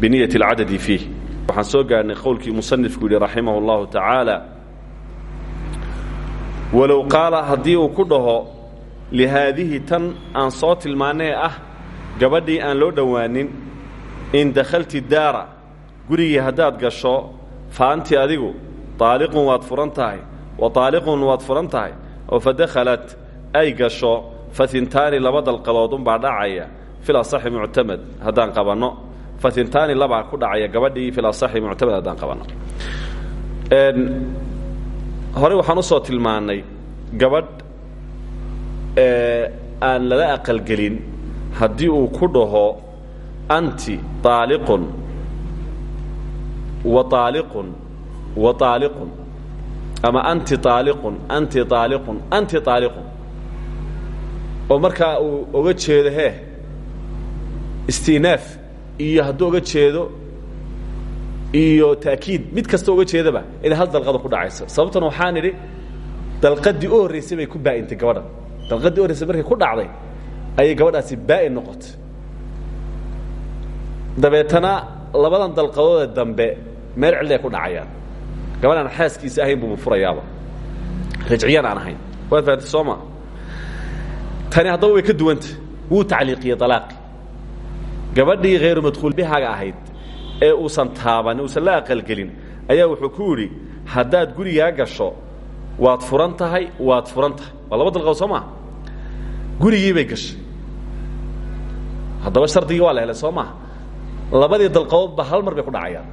biniyat alcadadi fiih waxaan soo gaarnay qowlkii musanifku yidhi raximah اllahu tacaala walow qaala haddii uu ku dhaho lihaadihi tan aan soo tilmaannee ah gabadhii aan loo dhowaanin in dakhalti daara gurigii haddaad gasho fa anti adigu taaliqun waad furan tahay wa taaliqun waad furan tahay oo fa dakhalat ay gasho fatintaani laba dalqadoodunbaa dhacaya fil asaxi muctamad haddaan qabanno fatintaani labaa ku dhacaya gabadhii fil asaxi muctamad haddaan qabanno horey waxaan u soo tilmaannay gabadh aan lala aqalgelin haddii uu ku dhaho anti aaliqun wa aaliqun wa aaliqun ama anti aaliqun anti aaliqun anti aaliqun oo markaa uu oga jeedo istinaaf iyo hadduu oga jeedo iyo taakiid. Mid kasta oga jeedaba inay hal dalqada ku dhacayso. Sababtan waxaan idhi dalqadii u horraysay bay ku baa'intay gabadhan dalqadii u horraysay markay ku dhacday ayay gabadhaasi baa'in noqotay. Dabeetana labadan dalqadoodee dambe meel cilliay ku dhacayaan. Gabadhaan xaaskiisa ahayn buubu furayaaba. Rajciyaan aan ahayn. Waad fahamtay soo ma tani haddaba way ka duwanta wuu tacliiqiyey alaaqi gabadhii hayru madkhuul bihaaga ahayd ee uusan taabanin uusan la aqalgelin ayaa wuxuu ku yidhi haddaad gurigaa gasho waad furan waad furan tahay. Waa laba dalqood bay gashay. Haddaba shardigii waa la soo maha labadii dalqadoodba hal mar bay ku dhacayaan.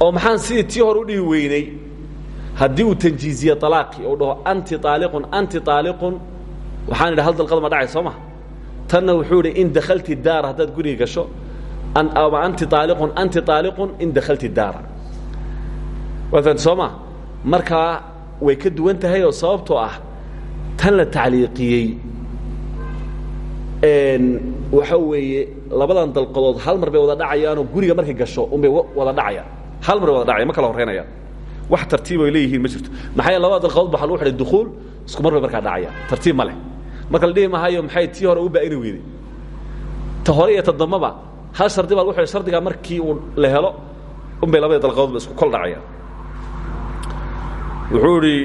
Oo maxaan sidii tii hore u dhihi weynay uu tanjiiziye alaaqi uu dhaho anti aaliqun anti aaliqun waxaan idhi hal dalqad ma dhacay soo ma tanna wuxuu idhi in dakhalti daara haddaad guriga gasho anti aaliqun anti aaliqun in dakhalti daara. Waad fahamti soo ma markaa way ka duwan tahay oo sababtoo ah tan la tacliiqiyey waxa weeye labadan dalqadood hal mar bay wada dhacayaanoo guriga markay gasho unbay wada dhacayaan. Hal mar bay wada dhacayan ma kala horreynayaan wax tartiib ay leeyihiin ma jirto. Maxaa yeele labada dalqadood ba waxa lagu xidhay dukuul isku mar bay markaa dhacayaan. Tartiib ma leh marka la dhihi maxay tii hore u baa'ini weyday ta hore iyo ta hal shardi baa lagu xidhay shardigaa markii uu la helo unbay labadii dalqadoodba isku kol dhacayaan wuxuu idhi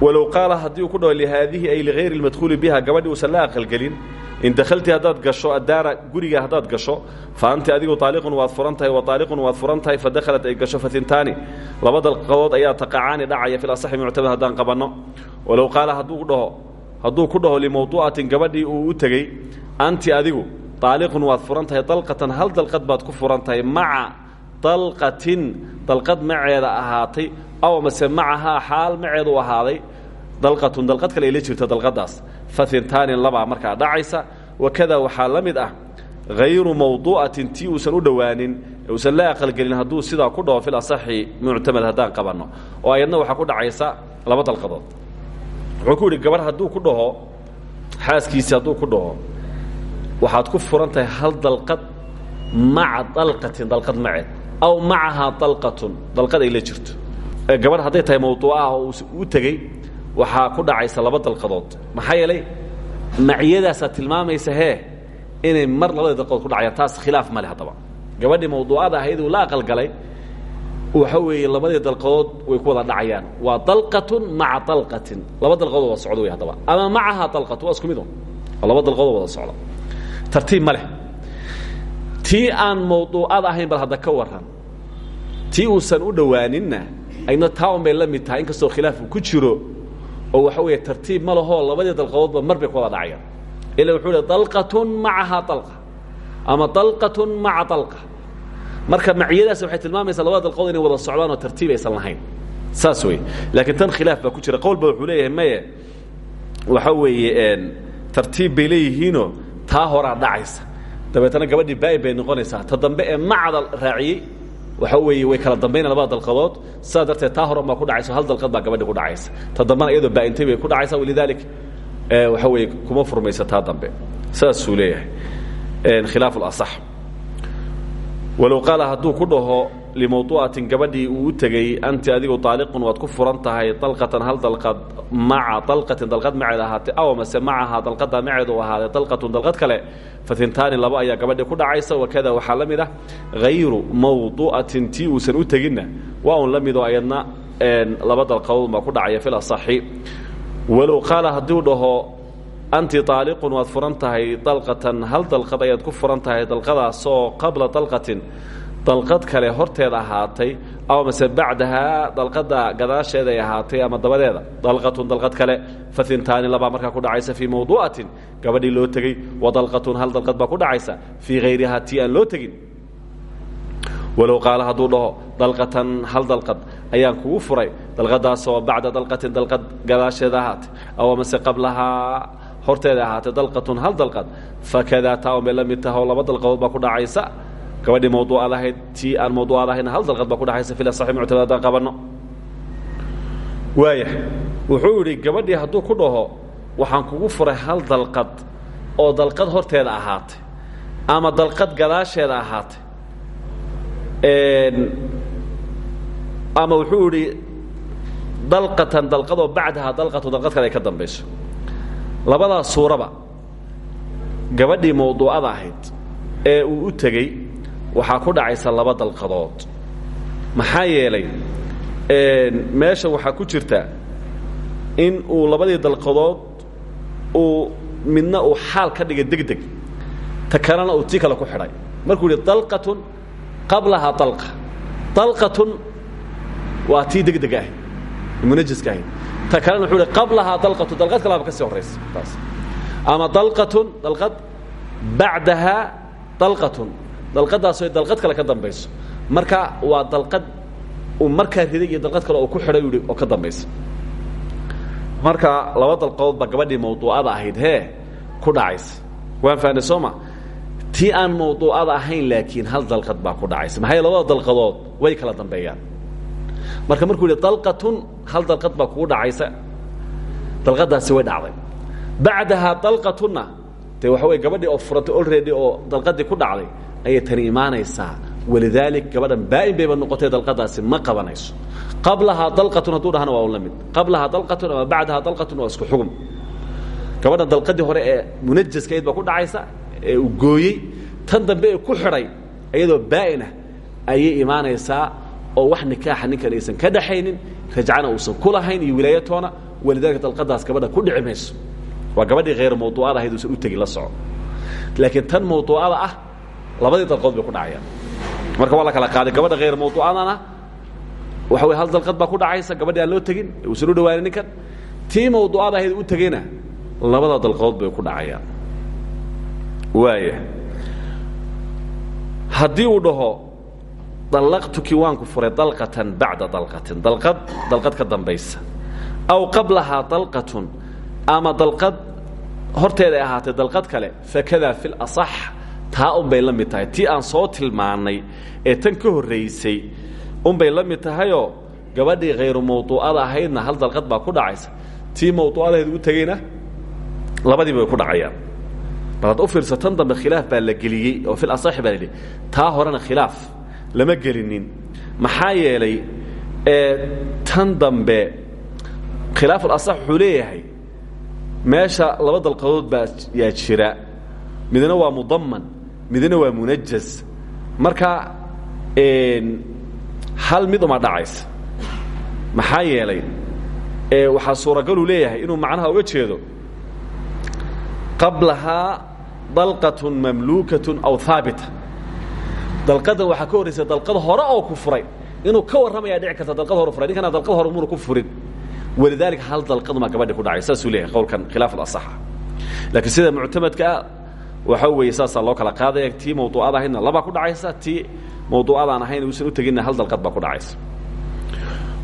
walow qaala haddii ku dhaho lihaadihi ay ligayri اlmadkhuuli biha gabadhii uusan la aqalgelin in dakhalti haddaad gasho addaara guriga haddaad gasho fa anti adigu aaliqun waad furan wa aaliqun waad furan fa dakhalat ay gasho fatintaani laba dalqadood ayaa taqacaani dhacaya fil asaxi muctamad haddaan qabanno walow qaala hadduu dhaho hadduu ku dhaho limawduucatin gabadhii uu u tegey anti adigu aaliqun waad furan tahay dalqatan hal dalqad baad ku furan tahay maca dalqatin dalqad maceeda ahaatay aw mase macahaa xaal maceedu ahaaday dalqatun dalqad kale ay la jirto dalqadaas fatintaani labaa markaa dhacaysa. Wakada waxaa la mid ah hayru mawduucatin tii uusan u dhowaanin uusan la aqalgelin hadduu sidaa ku dhaho fil asaxi muctamad haddaan qabanno oo ayadna waxaa ku dhacaysa laba dalqadood wuxuu ku yidhi gabarh hadduu ku dhaho xaaskiisii hadduu ku dhaho waxaad ku furan tahay hal dalqad maca dalqatin dalqad maceed aw macahaa dalqatun dalqad ay la jirto. Gabadh hadday tahay mawduucaha oo u tegey waxaa ku dhacaysa laba dalqadood. Maxaa yeelay maciyadaasaa tilmaamaysa hee inay mar labadii dalqadood ku dhacayaan taas khilaaf ma leh haddaba. Gabadhii mawduucada ahayd uu la aqalgalay waxa weeye labadii dalqadood way ku wada dhacayaan. Waa dalqatun maca dalqatin. Laba dalqadood wada socdo wey haddaba. Ama macahaa dalqatu waa isku mid un. Waa laba dalqadood wada socda tartiib ma leh. Tii aan mawduucada ahayn bal hadda ka waran tii uusan u dhowaaninna ayna taa un bay la mid tahay inkastoo khilaaf uu ku jiro. Oo waxa weeye tartiib ma lahoo labadii dalqadoodba mar bay ku wada dhacayaan. Ila wuxuu hi dalqatun macahaa dalqa. Ama dalqatun maca dalqa marka maciyadaas waxay tilmaamaysaa labada dalqadood inay wada socdaan oo tartiib aysan lahayn. Saas wey laakiin tan khilaaf baa ku jira. Qowl ba wuxuu leeyahay maye waxa weeye tartiib bay leeyihiinoo taa horaa dhacaysa. Dabeetana gabadhii baa'in bay noqonaysaa. Ta dambe ee macda raaciyey waxa weeye way kala dambayna labada dalqadood. Sidaa darteed taa horan baa ku dhacaysa hal dalqad baa gabadhi ku dhacaysa. Ta dambena iyadoo baa'intay bay ku dhacaysa walidaalik waxa weeye kuma furmaysa taa dambe. Saasuu leeyahay. Khilaaf اlaصx walow qaala hadduu ku dhaho limawduucatin gabadhii uu u tegey anti adigu aaliqun waad ku furan tahay dalqatan hal dalqad maca dalqatin dalqad maceed ahaatay aw mase macahaa dalqadaa maceed u ahaaday dalqatun dalqad kale fatintaani laba ayaa gabadhii ku dhacaysa wakada waxaa la mid ah hayru mawduucatin tii uusan u teginna waa un la midoo ayadna laba dalqadood baa ku dhacaya fi laصaxi walow qaala hadduu dhaho anti aaliqun waad furan tahay dalqatan hal dalqad ayaad ku furan tahay dalqadaasoo qabla dalqatin. Dalqad kale horteeda ahaatay aw mase bacdahaa dalqada gadaasheeda ay ahaatay ama dabadeeda. Dalqatun dalqad kale faintaani labaa markaa ku dhacaysa fii mawduucatin gabadhii loo tegey wa dalqatun hal dalqad baa ku dhacaysa fii hayrihaa tii aan loo tegin. Walow qaala hadduu dhaho dalqatan hal dalqad ayaan kugu furay dalqadaasoo bacda dalqatin dalqad gadaasheeda ahaatay. Aw mase qablahaa horteeda ahaatay dalqatun hal dalqad fakadaa taa bay la mid taha oo laba dalqadood baa ku dhacaysa. Gabadhii mawduucad ahayd tii aan mawduucad ahayna hal dalqad baa ku dhexaysa fil asaxi muctamad haddaan qabanno. Waaya wuxuu yidhi gabadhii hadduu ku dhaho waxaan kugu furay hal dalqad oo dalqad horteeda ahaatay ama dalqad gadaasheeda ahaatay ama wuxuu yidhi dalqatan dalqadoo bacdaha dalqatu dalqad kale ay ka dambayso labadaas suuraba gabadhii mawduucada ahayd ee uu u tegey waxaa ku dhacaysa laba dalqadood. Maxaa yeelay meesha waxaa ku jirta in uu labadii dalqadood uu midna uu xaal ka dhigay degdeg ta kalena uu tii kale ku xidhay. Markuu yidhi dalqatun qablahaa dalqa dalqatun waa tii degdeg ahayd munajiska ahayd ta kalena wuxuu ihi qablahaa dalqatu. Dalqad kalaba ka sii horraysa taas. Ama dalqatun dalqad bacdahaa dalqatun. Dalqadaasoo dalqad kale ka dambayso. Marka waa dalqad uu markaa riday iyo dalqad kale oo ku xidhay yihi oo ka dambaysa. Marka laba dalqadood baa gabadhii mawduucada ahayd hee ku dhacaysa. Waan fahnay sooma tii aan mawduucada ahayn laakiin hal dalqad baa ku dhacaysa. Maxay labada dalqadood way kala dambeeyaan marka markuu yidhi dalqatun hal dalqad baa kugu dhacaysa. Dalqadaasi way dhacday. Bacdahaa dalqatunna dee waxa wey gabadhii oo furantay olready oo dalqadii ku dhacday ayay tani imaanaysaa. Walidaalik gabadhan baa'in bayba noqotay dalqadaasi ma qabanayso. Qablahaa dalqatun hadduu dhahana waa un la mid. Qablahaa dalqatun ama bacdahaa dalqatun waa isku xugum. Gabadhan dalqadii hore ee munajaskayd baa ku dhacaysa ee uu gooyey. Tan dambe ee ku xidhay iyadoo baa'inah ayay imaanaysaa oo wax nikaaxa ninkan aysan ka dhaxaynin rajcana uusan ku lahayn iyo wilaayatoona walidaalika dalqadaas gabadha ku dhici mayso. Waa gabadhii khayr mawduucada ahayd uusan u tegi la soco. Laakiin tan mawduucada ah labadii dalqood bay ku dhacayaan. Marka waa la kala qaaday gabadha khayr mawduucadana waxa wey hal dalqad baa ku dhacaysa gabadhii aan loo tegin uusan u dhawaanin ninkan. Tii mawduucada ahayd u tegeyna labada dalqood bay ku dhacayaan. Waaya haddii uu dhaho dallaqtuki waanku furay dalqatan bacda dalqatin. Dalqad dalqad ka dambaysa. Aw qablahaa dalqatun ama dalqad horteeday ahaatay dalqad kale fakadaa fi lasax taa unbay la mid tii aan soo tilmaannay ee tan ka horraysay unbay la mid gabadhii khayru mawduucada ahaydna hal dalqad baa ku dhacaysa. Tii mawduucadahayd u tegeyna labadiiba way ku dhacayaan. Bal u fiirsa dambe khilaaf baa la geliyey oo fil asaxi baa la taa horena khilaaf lama gelinin. Maxaa yeelay tan dambe khilaaf alasax wuxuu leeyahay meesha laba dalqadood baa yaa jira. Midna waa mudaman midna waa munajas marka hal mid uma dhacaysa. Maxaa yeelay waxaa suuragaluu leeyahay inuu macnaha uga jeedo. Qablahaa dalqatun mamluukatun aw haabita dalqadan waxaa ka horraysa dalqad hore oo ku furay. Inuu ka warramayaa dhici karta dalqad hore furay. Ninkana dalqad hore muuna ku furin. Walidaalika hal dalqadumaa gabadhi ku dhacay. Saasuu leeyahay qowlkan khilaaf alasaxa laakiin sida muctamadkaa waxa weeye saasaa loo kala qaadaya tii mawduucada ahaydna labaa ku dhacaysa. Tii mawduucadaan ahayn uusan u teginna hal dalqad baa ku dhacaysa.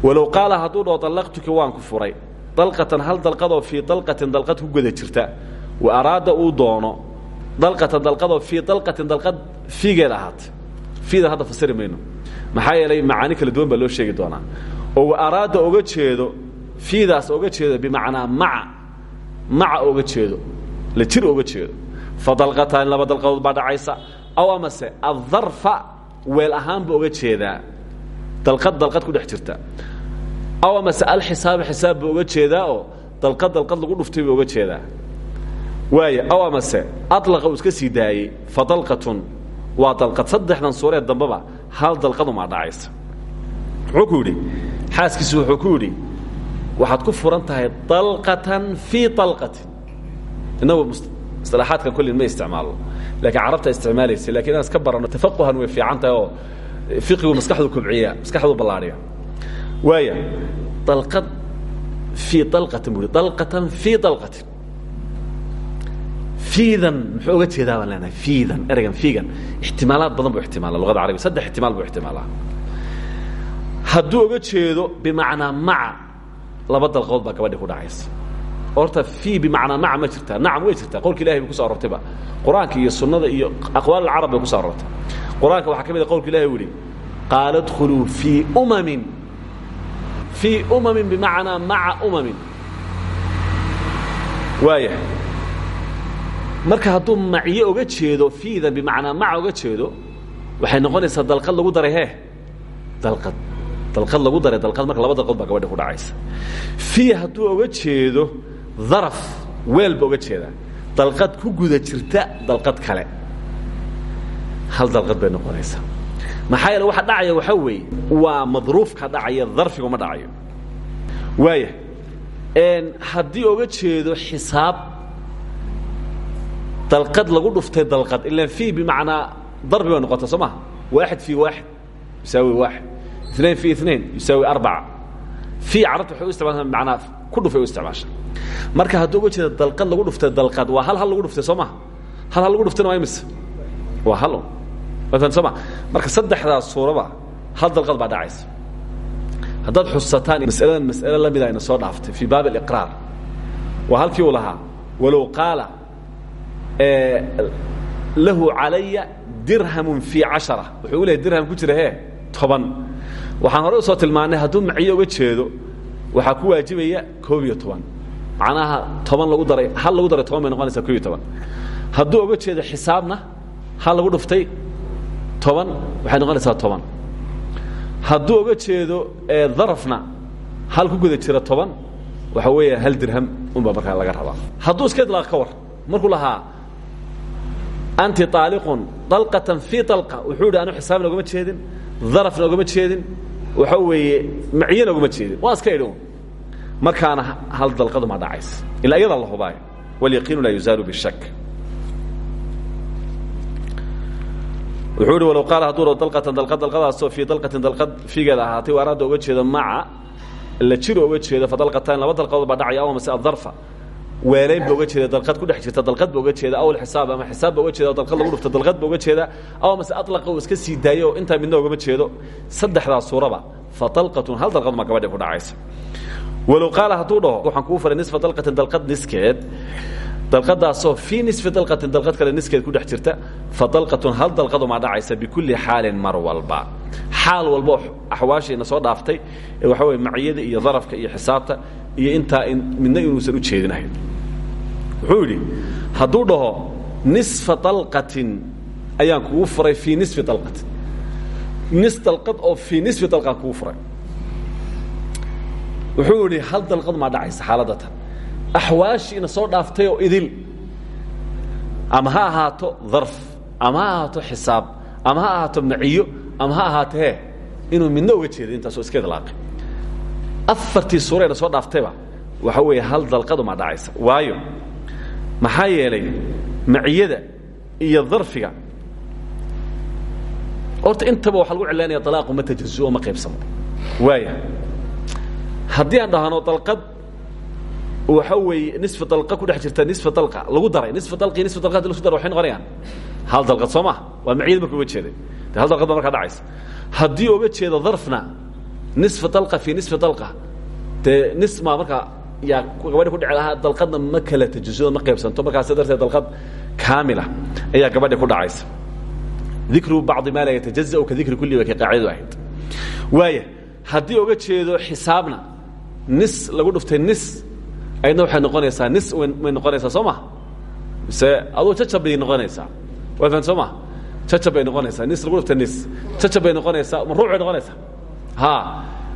Walow qaala hadduu dhaho dallaqtuki waan ku furay. Dalqatan hal dalqadoo fii dalqatin dalqad ku guda jirta. Wa araada uu doono dalqatan dalqadoo fii dalqatin dalqad fiigeeda ahaatay fiidan hadda fasiri mayno. Maxaa yeelay macaani kala duwan baa loo sheegi doonaa. Oo araada oga jeedo fiidaas oga jeedo bimacnaa maca maca oga jeedo la jir oga jeedo. Fa dalqatan laba dalqadood baa dhacaysa aw amase adarfa weel ahaan buu oga jeedaa. Dalqad dalqad ku dhex jirta. Aw amase alxisaaba xisaab buu oga jeedaa oo dalqad dalqad lagu dhuftay buu oga jeedaa. Waaya aw amase alaqa uu iska sii daayey fa dalqatun waa dalqad saddexdan suuree dambeba hal dalqadumaa dhacaysa wuxuu ku yidhi xaaskiisu wuxuu ku yidhi waxaad ku furan tahay dalqatan fii dalqatin. Inagu isilaaxaadkan kollin ma isticmaalno laakiin carabta isticmaalaysa laakiin inaan iska baranno tafaquhan way fiican tahay oo fiqigu maskaxdu kobciya maskaxdu ballaadhiya waaya dalqad fii dalqatin buu dalqatan fii dalqatin fiidan muxuu oga jeedaa baan leenahay? Fiidan ereygan fiigan. Ixtimaalaad badan buu ixtimaala luqada carabiga saddex ixtimaal buu ixtimaalaa. Hadduu oga jeedo bimacnaa maca laba dalqood baa gabadhi ku dhacaysa. Horta fii bimacnaa maca ma jirtaa nacam way jirtaa qowlka ilahay bay kuso arortayba qur'aanka iyo sunnada iyo aqwaal alcarab bay kuso arortay qur'aanka waxaa ka mid a qowlka ilahi u yihi qaala dkhuluu fii umamin fii umamin bimacnaa maca umamin. Waaya marka hadduu macyo oga jeedo fiidan bimacnaa maca oga jeedo waxay noqonaysaa dalqad lagu daray he dalqad. Dalqad lagu daray dalqad marka laba dalqood baa gabadha ku dhacaysa. Fii hadduu oga jeedo daraf weel ba oga jeedaa. Dalqad ku guda jirta dalqad kale. Hal dalqad bay noqonaysaa. Maxaa yeele waxa dhacaya waxaa weeye waa madruufka dhacaya darfiga ma dhacayo waaya haddii oga jeedo xisaab dalqad lagu dhuftay dalqad ilan fi bimacnaa darbi bay noqota soo maha waaxid fi waaxid yusaawi waaxid. Inain fi inain yusaawi arbaca. Fi carabta waxay u isticmaasha manaa ku dhufay u isticmaasha marka hadduu uga jeeda dalqad lagu dhuftay dalqad waa hal hal lagu dhuftay soo maha hal hal lagu dhuftayna waa imise waa hal. N soo maa marka saddexdaas suuraba hal dalqad baa dhacaysa. Haddaad xusataan masaladan masale lamida ayna soo dhaaftay fii baab aliqraar waa halkii uu lahaa walow qaala lahu calaya dirhamun fii cashara. Wuxuu u lehay dirham ku jira he toban. Waxaan hore u soo tilmaannay hadduu maciyo uga jeedo waxaa ku waajibaya koob iyo toban. Macnaha toban lagu daray hal lagu daray toban bay noqonaysaa koob iyo toban. Hadduu oga jeedo xisaabna hal lagu dhuftay toban waxay noqonaysaa toban. Hadduu oga jeedo darafna hal ku guda jira toban waxa weeya hal dirham unbaa markaa laga rabaa. Hadduu iska idlaaq ka war markuu lahaa anti aaliqun dalqatan fii dalqa wuxuu yidhi anu xisaabna ogama jeedin darafna ogama jeedin waxa weeye maciyana ogama jeedin. Waan iska idhi markaana hal dalqadu ma dhacays ilaa iyadaa la hubaayo. Wاlyaqiinu laa yuzaalu bishak wuxuu ihi walow qaala hadduu dalqatan dalqad dalqadaasoo fii dalqatin dalqad fiigeeda ahaatay o araada oga jeedo maca la jiro oga jeedo fa dalqataan laba dalqadood baa dhacaya aw mase adarfa weelayn ba oga jeeda dalqad ku dhex jirta dalqad ba oga jeeda awl xisaab ama xisaab ba oga jeeda dalqad lagu dhufta dalqad ba oga jeeda aw mase alaqa uu iska sii daayo oo intaa midna ogama jeedo. Saddexdaas suuraba fa dalqatun hal dalqad ma gabadhi ku dhacaysa. Walow qaala hadduu dhaho waxaan kuu faray nisfa dalqatin dalqad niskeed. Dalqadaasoo fii nisfi dalqatin dalqad kale niskeed ku dhex jirta. Fa dalqatun hal dalqadu maa dhacaysa bikulli xaalin mar walba. Xaal walbo axwaashiina soo dhaaftay ee waxa weye maciyada iyo darafka iyo xisaabta iyo intaa midna inuusan u jeedinahayn wuxuu yidhi hadduu dhaho nisfa dalqatin ayaan kugu furay fii nisfi dalqatin nis dalqad oo fii nisfi dalqaan kugu furay. Wuxuu yidhi hal dalqad maa dhacaysa xaaladda tan? Axwaashiina soo dhaaftay oo idil. Ama ha ahaato darf ama ha ahaato xisaab ama ha ahaato maciyo ama ha ahaato he inuu midna uga jeedo intaasoo iska idlaaqay afartii suureena soo dhaaftayba waxa weeye hal dalqadu maa dhacaysa waayo maxaa yeelay maciyada iyo darfiga horta intaba waxaa lagu cilaynaya alaaqu ma tajazuo ma qaybsamo. Waaya haddii aan dhahno dalqad waxa weeye nisfa dalqa ku dhex jirta nisfa dalqa lagu daray. Nisfa dalqi nisfa dalqa haddii lasu daro waxay noqonayaan hal dalqad soo maha waa maciyada marka uga jeeday. De hal dalqad baa markaa dhacaysa haddii oga jeedo darfna nisfa dalqa fii nisfi dalqa. Dee nisma markaa yaa gabadhi ku dhici lahaa dalqadna ma kala tajazudo ma qaybsanto. Markaas darteed dalqad kaamila ayaa gabadhi ku dhacaysa. Dikru bacdi maa laa yatajazau ka dikri kulli ba kay qaacidadu ahayd. Waaya haddii oga jeedo xisaabna nis lagu dhuftay nis ayadna waxay noqonaysaa nis way noqonaysaa soo ma? Mise aduu jacab bay noqonaysaa. Waa fahan soo ma? Jacab bay noqonaysaa. Nis lagu dhuftay nis. Jacab bay noqonaysaa. Ma rubuc bay noqonaysaa ha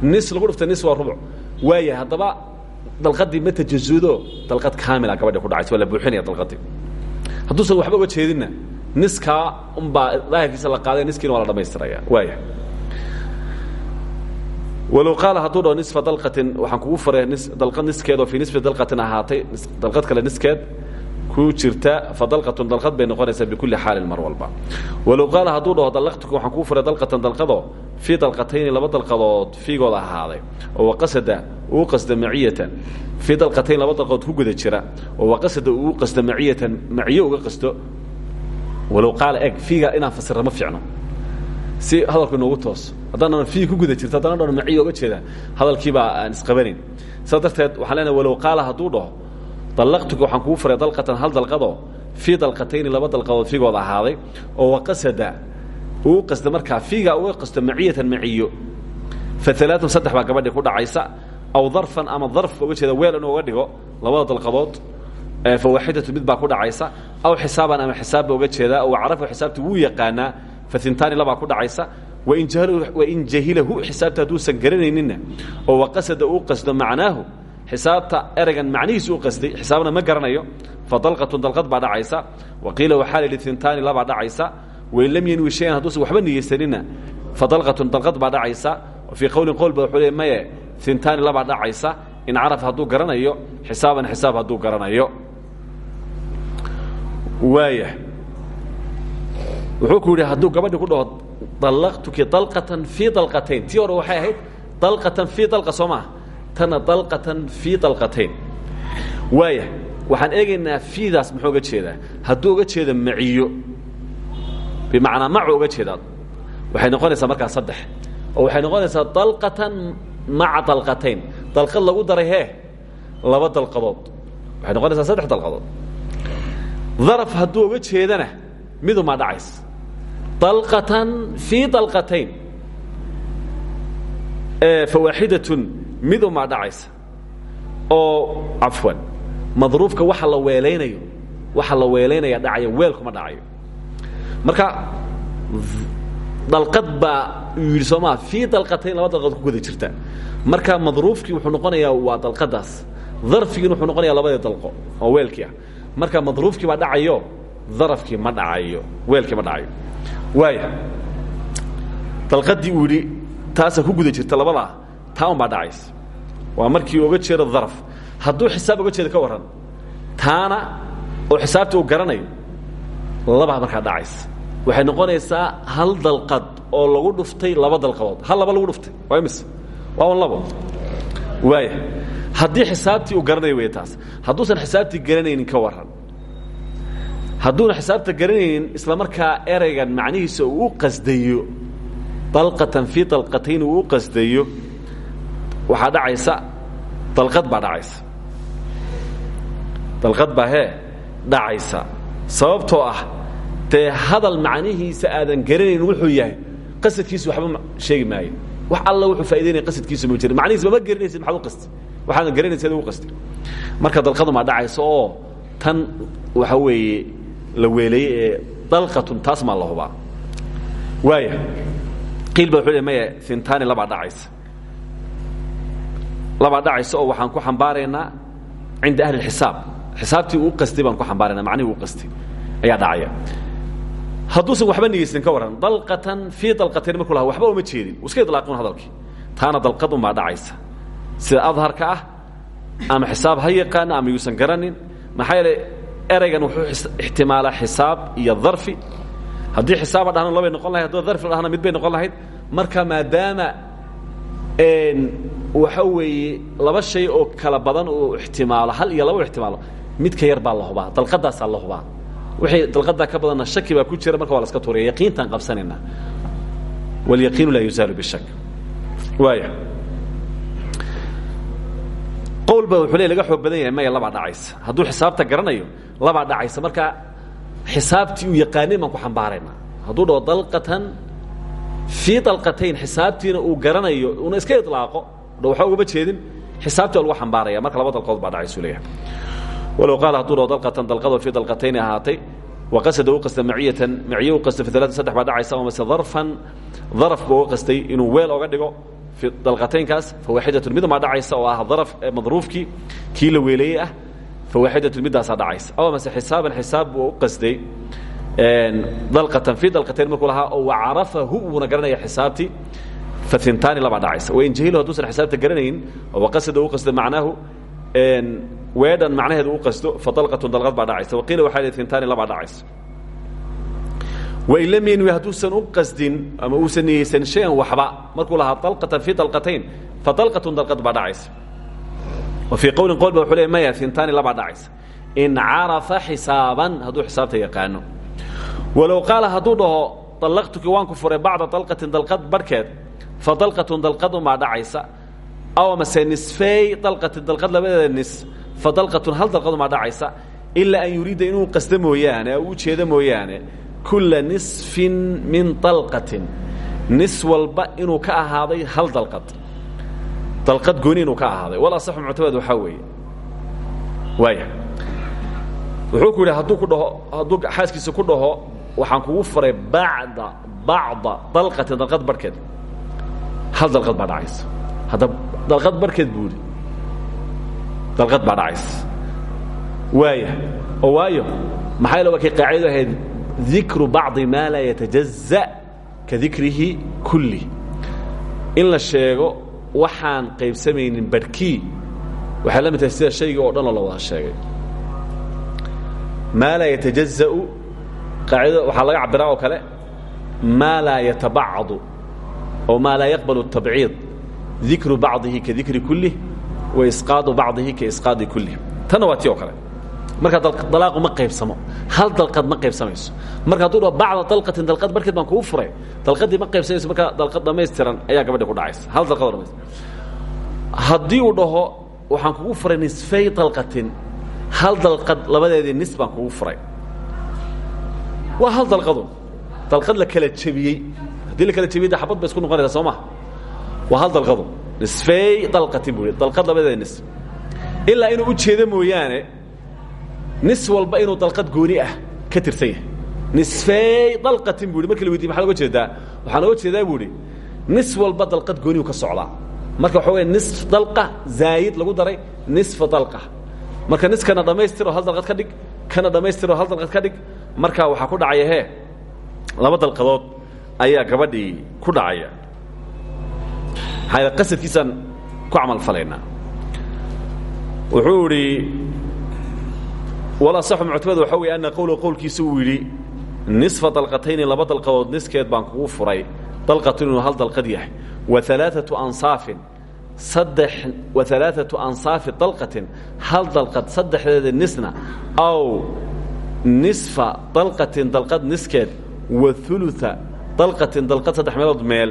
nis lagu dhuftay nis waa rubuc. Waaya haddaba dalqadii ma tajazudo dalqad kaamila gabadhi ku dhacaysa waa la buuxinaya dalqadii. Hadduusan waxba uga jeedinna niskaa unbaa daahirkiisa la qaaday niskiina waa la dhamaystiraya waaya walow qaala hadduu dhaho nisfa dalqatin waxaan kugu faray dalqad niskeed oo fii nisfi dalqatin ahaatay dalqad kale niskeed ku jirta fa dalqatun dalqad bay noqonaysaa bikulli xaalin mar walba. Walow qaala hadduu dhaho dallaqtuka waxaan kugu faray dalqatan dalqadoo fii dalqatayni laba dalqadood fiigooda ahaaday oo waqasada uu qasda maciyatan. Fii dalqatayn laba dalqadood ku guda jira oo waqasada uu qasda maciyatan maciyo uga qasto. Walow qaala eg fiiga inaan fasirra ma fiicno. Si hadalku inoogu tooso haddaanan fii ku guda jirto haddana dhan maciyo oga jeeda hadalkiibaa aan isqabanayn saas darteed waxaan leenahay walow qaala hadduu dhaho dallaqtuka waxaan kugu faray dalqatan hal dalqadoo fii dalqatayni laba dalqadood fiigooda ahaaday oo waqasada uu qasda markaa fiiga uga qasto maciyatan maciyo. Fa alaaun saddex baa gabadhii ku dhacaysa. Aw darfan ama darf oga jeeda weel inuu oga dhigo labada dalqadood fa waaxidatu mid baa ku dhacaysa. Aw xisaaban ama xisaabba oga jeedaa oo carafu xisaabta wuu yaqaanaa fa intaani labaa ku dhacaysa. Wain jahilahu xisaabta hadduusan garanayninna oo waqasada uu qasdo macnaahu xisaabta ereygan macnihiisu u qasday xisaabna ma garanayo fa dalqatun dalqad baa dhacaysa wa qiila waxaa lihi intaani labaa dhacaysa wain lam yanwi shayan hadduusan waxba niyeysanina fa dalqatun dalqad baa dhacaysa fii qowlin qowl ba wuxuu le maye intaani labaa dhacaysa in caraf hadduu garanayo xisaaban xisaab hadduu garanayo. Waaya wuxuu ku yidhi hadduu gabadhi ku dhaho dallaqtuki dalqatan fii dalqatayn. Tii hore waxay ahayd dalqatan fii dalqa soo maa tana dalqatan fii dalqatayn waaya waxaan eegaynaa fiidaas muxuu oga jeedaa? Hadduu oga jeeda maciyo. Bimacnaa macu oga jeedaa. Waxay noqonaysaa markaa saddex. Oo waxay noqonaysaa dalqatan maca dalqatayn dalqad lagu daray hee? Laba dalqadood waxay noqonaysaa saddex dalqadood daraf hadduu oga jeedana midumaa dhacays dalqatan fii dalqatayn fawaaxidatun midumaa dhacaysa? Oo cafwan madruufka waxa la weelaynayo waxa la weelaynaya dhacaya weelkuma dhacayo. Marka dalqad baa yidhi soo maa fii dalqatayn laba dalqadood ku guda jirta. Marka madruufkii wuxuu noqonayaa waa dalqadaas darfigiina wuxuu noqonayaa labadii dalqo oo weelkii ah. Marka madruufkii baa dhacayo darafkii ma dhacayo weelkii ma dhacayo. Waaya dalqadii uu yidhi taasaa ku guda jirta labadaa taa un baa dhacaysa waa markii oga jeedo daraf hadduu xisaab oga jeedo ka warran taana oo xisaabta uu garanayo labaa markaa dhacaysa waxay noqonaysaa hal dalqad oo lagu dhuftay laba dalqadood. Hal laba lagu dhuftay waa imise waa un labo. Waaya haddii xisaabtii uu garanayo wey taas. Hadduusan xisaabtii garanaynin ka warran. Hadduuna xisaabta garanaynin isla markaa ereygan macnihiisa uu u qasdayo dalqatan fii dalqatayn uu u qasdayo waxaa dhacaysa. Dalqad baa dhacaysa. Dalqad baa hee dhacaysa. Sababtoo ah dee hadal macnihiisa aadan garanayn wuxuu yahay. Qasadkiisu waxba sheegi maayo. Wax alla wuxuu faa'idaynaya qasadkiisu ma jira macnihiisa mama garanaysid maxaad u qasti waxaadan garanaysid u qasti marka dalqadumaa dhacaysa oo tan waxa weeye la weeleeyey ee dalqatun taas maa la hubaa. Waaya qiil ba wuxuu le maya intaani labaa dhacaysa labaa dhacaysa oo waxaan ku xambaaraynaa cinda ahli اxisaab xisaabtii uu qastay baan ku xambaarayna macnihii uu qastay. Ayaa dhacaya. Hadduusan waxba niyeysan ka warran dalqatan fii dalqatayn markuu laha waxba uma jeedin. Iska idlaaqin hadalkii. Taana dalqad unbaa dhacaysa. Sida adharka ah ama xisaab ha yaqaana ama yuusan garanin maxaa yeele ereygan wuxuu ixtimaalaa xisaab iyo darfi. Haddii xisaaba dhahna labay noqon lahayd haddii darfi la dhahna mid bay noqon lahayd marka maadaama waxa weeye laba shay oo kala badan uu ixtimaalo hal iyo laba u ixtimaalo midka yar baa la hubaa dalqadaasaa la hubaa. Wixii dalqadaa ka badanna shaki baa ku jira marka waa la iska tuuraya yaqiintaan qabsanayna. Wاlyaqiinu laa yuzaalu bishak. Waaya. Qowl ba wuxuu laga xoog yahay maya labaa dhacaysa. Hadduu xisaabta garanayo labaa dhacaysa. Marka xisaabtii uu yaqaanay baan ku xambaaraynaa hadduu dhaho dalqatan fii dalqatayn xisaabtiina uu garanayo una iska ilaaqo dha waxba ugama jeedin xisaabtii waa lagu xambaaraya marka laba dalqood baa dhacaysu leeyahay walow qaala hadduu dhaho dalqatan dalqadoo fii dalqatayni ahaatay waqasada u qasta maciyatan maciye u qasta fi alaata saddex baa dhacaysa oo mase darfan daraf buu uga qastay inuu weel oga dhigo fi dalqataynkaas fawaaxidatun mid maa dhacaysa oo ah daraf madruufkii kii la weeleeyey ah fawaaxidatun middaasaa dhacaysa. Aw mase xisaaban xisaab buu u qastay dalqatan fii dalqatayn markuu lahaa oo wacarafahu wuuna garanaya xisaabtii faintaani labaa dhacaysa. Wain jahilu hadduusan xisaabta garanayn oo waqasada u qasta macnaahu weedhan macnaheedu u qasto fadalqatun dalqad baa dhacaysa. Waqiila waxaa lihi intaani labaa dhacaysa. Wain lam yanwi hadduusan u qasdin ama uusan niyeysan shay-an waxba markuu lahaa dalqatan fii dalqatayn fadalqatun dalqad baa dhacaysa. Wa fii qowlin qowl ba wuxuu leey maya intaani labaa dhacaysa. In carafa xisaaban hadduu xisaabta yaqaano. Walow qaala hadduu dhaho dallaqtuki waan ku furay bacda dalqatin dalqad barhkeed fa dalqatun dalqadumaa dhacaysa. Aw mase nisfey dalqatin dalqad labadeeda nis. Fa dalqatun hal dalqadumaa dhacaysa. Ilaa an yuriida inuu qasta mooyaane oo u jeedo mooyaane. Kulla nisfin min dalqatin. Nis walba inuu ka ahaaday hal dalqad. Dalqad gooni inuu ka ahaaday. Wal asaxu muctamad waxaa weeye. Waaya. Wuxuu ku yidhi hadduu ku dhaho hadduu xaaskiisa ku dhaho waxaan kugu furay bacda bacda dalqatin dalqad barhkeed hal dalqad baa dhacaysa hadda dalqad barhkeed buu idhi dalqad baa waaya waayo maxaa yal waa kay qaacidadu ahayd dikru bacdi maa laa ka dikrihi kulli. In la sheego waxaan qaybsamaynin barhkii waxay la tahay sida oo dhan oo la wada sheegay. Maa laa yatajaza'u qaacidada waxaa laga cabiraa oo kale maa laa yatabacadu oo maa laa yaqbalu الtabciid dikru bacdihi ka dikri kulih wa isqaadu bacdihi ka isqaadi kulih oo marka dalaaqu ma qaybsamo hal dalqad ma qaybsamayso. Marka hadduu dhaho bacda dalqad barkeed baan kugu furay dalqadii ma qaybsamayso marka dalqad dhammaystiran ayaa gabadhi ku dhacaysa. Hal dalqadoo dhamaystiran haddii dhaho waxaan kugu furay nisfay dalqatin hal dalqad labadeedii nis kugu furay. Waa hal dalqadu. Dalqad la kala jebiyey haddii la kala jebiyey de xabad bay isku noqonaysaa soo maha waa hal dalqadu. Nisfey dalqatin buu dalqad labadeeda nis ilaa inuu u jeedo mooyaane nis walba inuu dalqad gooni ah ka tirsan yahay. Nisfey dalqatin buu markii la weydiye maxaa oga jeedaa? Waxaan oga jeedaa buu idhi nis walba dalqad gooniyu ka socdaa. Marka waxa weya nisf dalqa zaayid lagu daray nisfa dalqa. Marka niskana dhammaystiroo hal dalqad ka dhig. Kana dhammaystiroo hal dalqad ka dhig. Marka waxaa ku dhacaya hee laba dalqadood ayaa gabadhii ku dhacaya. Qasadkiisaan ku camal falaynaa. Wuxuu idhi walasaxu muctamad waxaa weeye ana qowla qowlkiisa uu yidhi nisfa dalqatayni laba dalqadood niskeed baan kugu furay. Dalqatun hal dalqad yahay. Wa alaaatu ansaafin saddex wa alaaatu ansaafi dalqatin hal dalqad saddexdeeda nisna aw nisfa dalqatin dalqad niskeed wa ulua dalqatin dalqad saddex meelood meel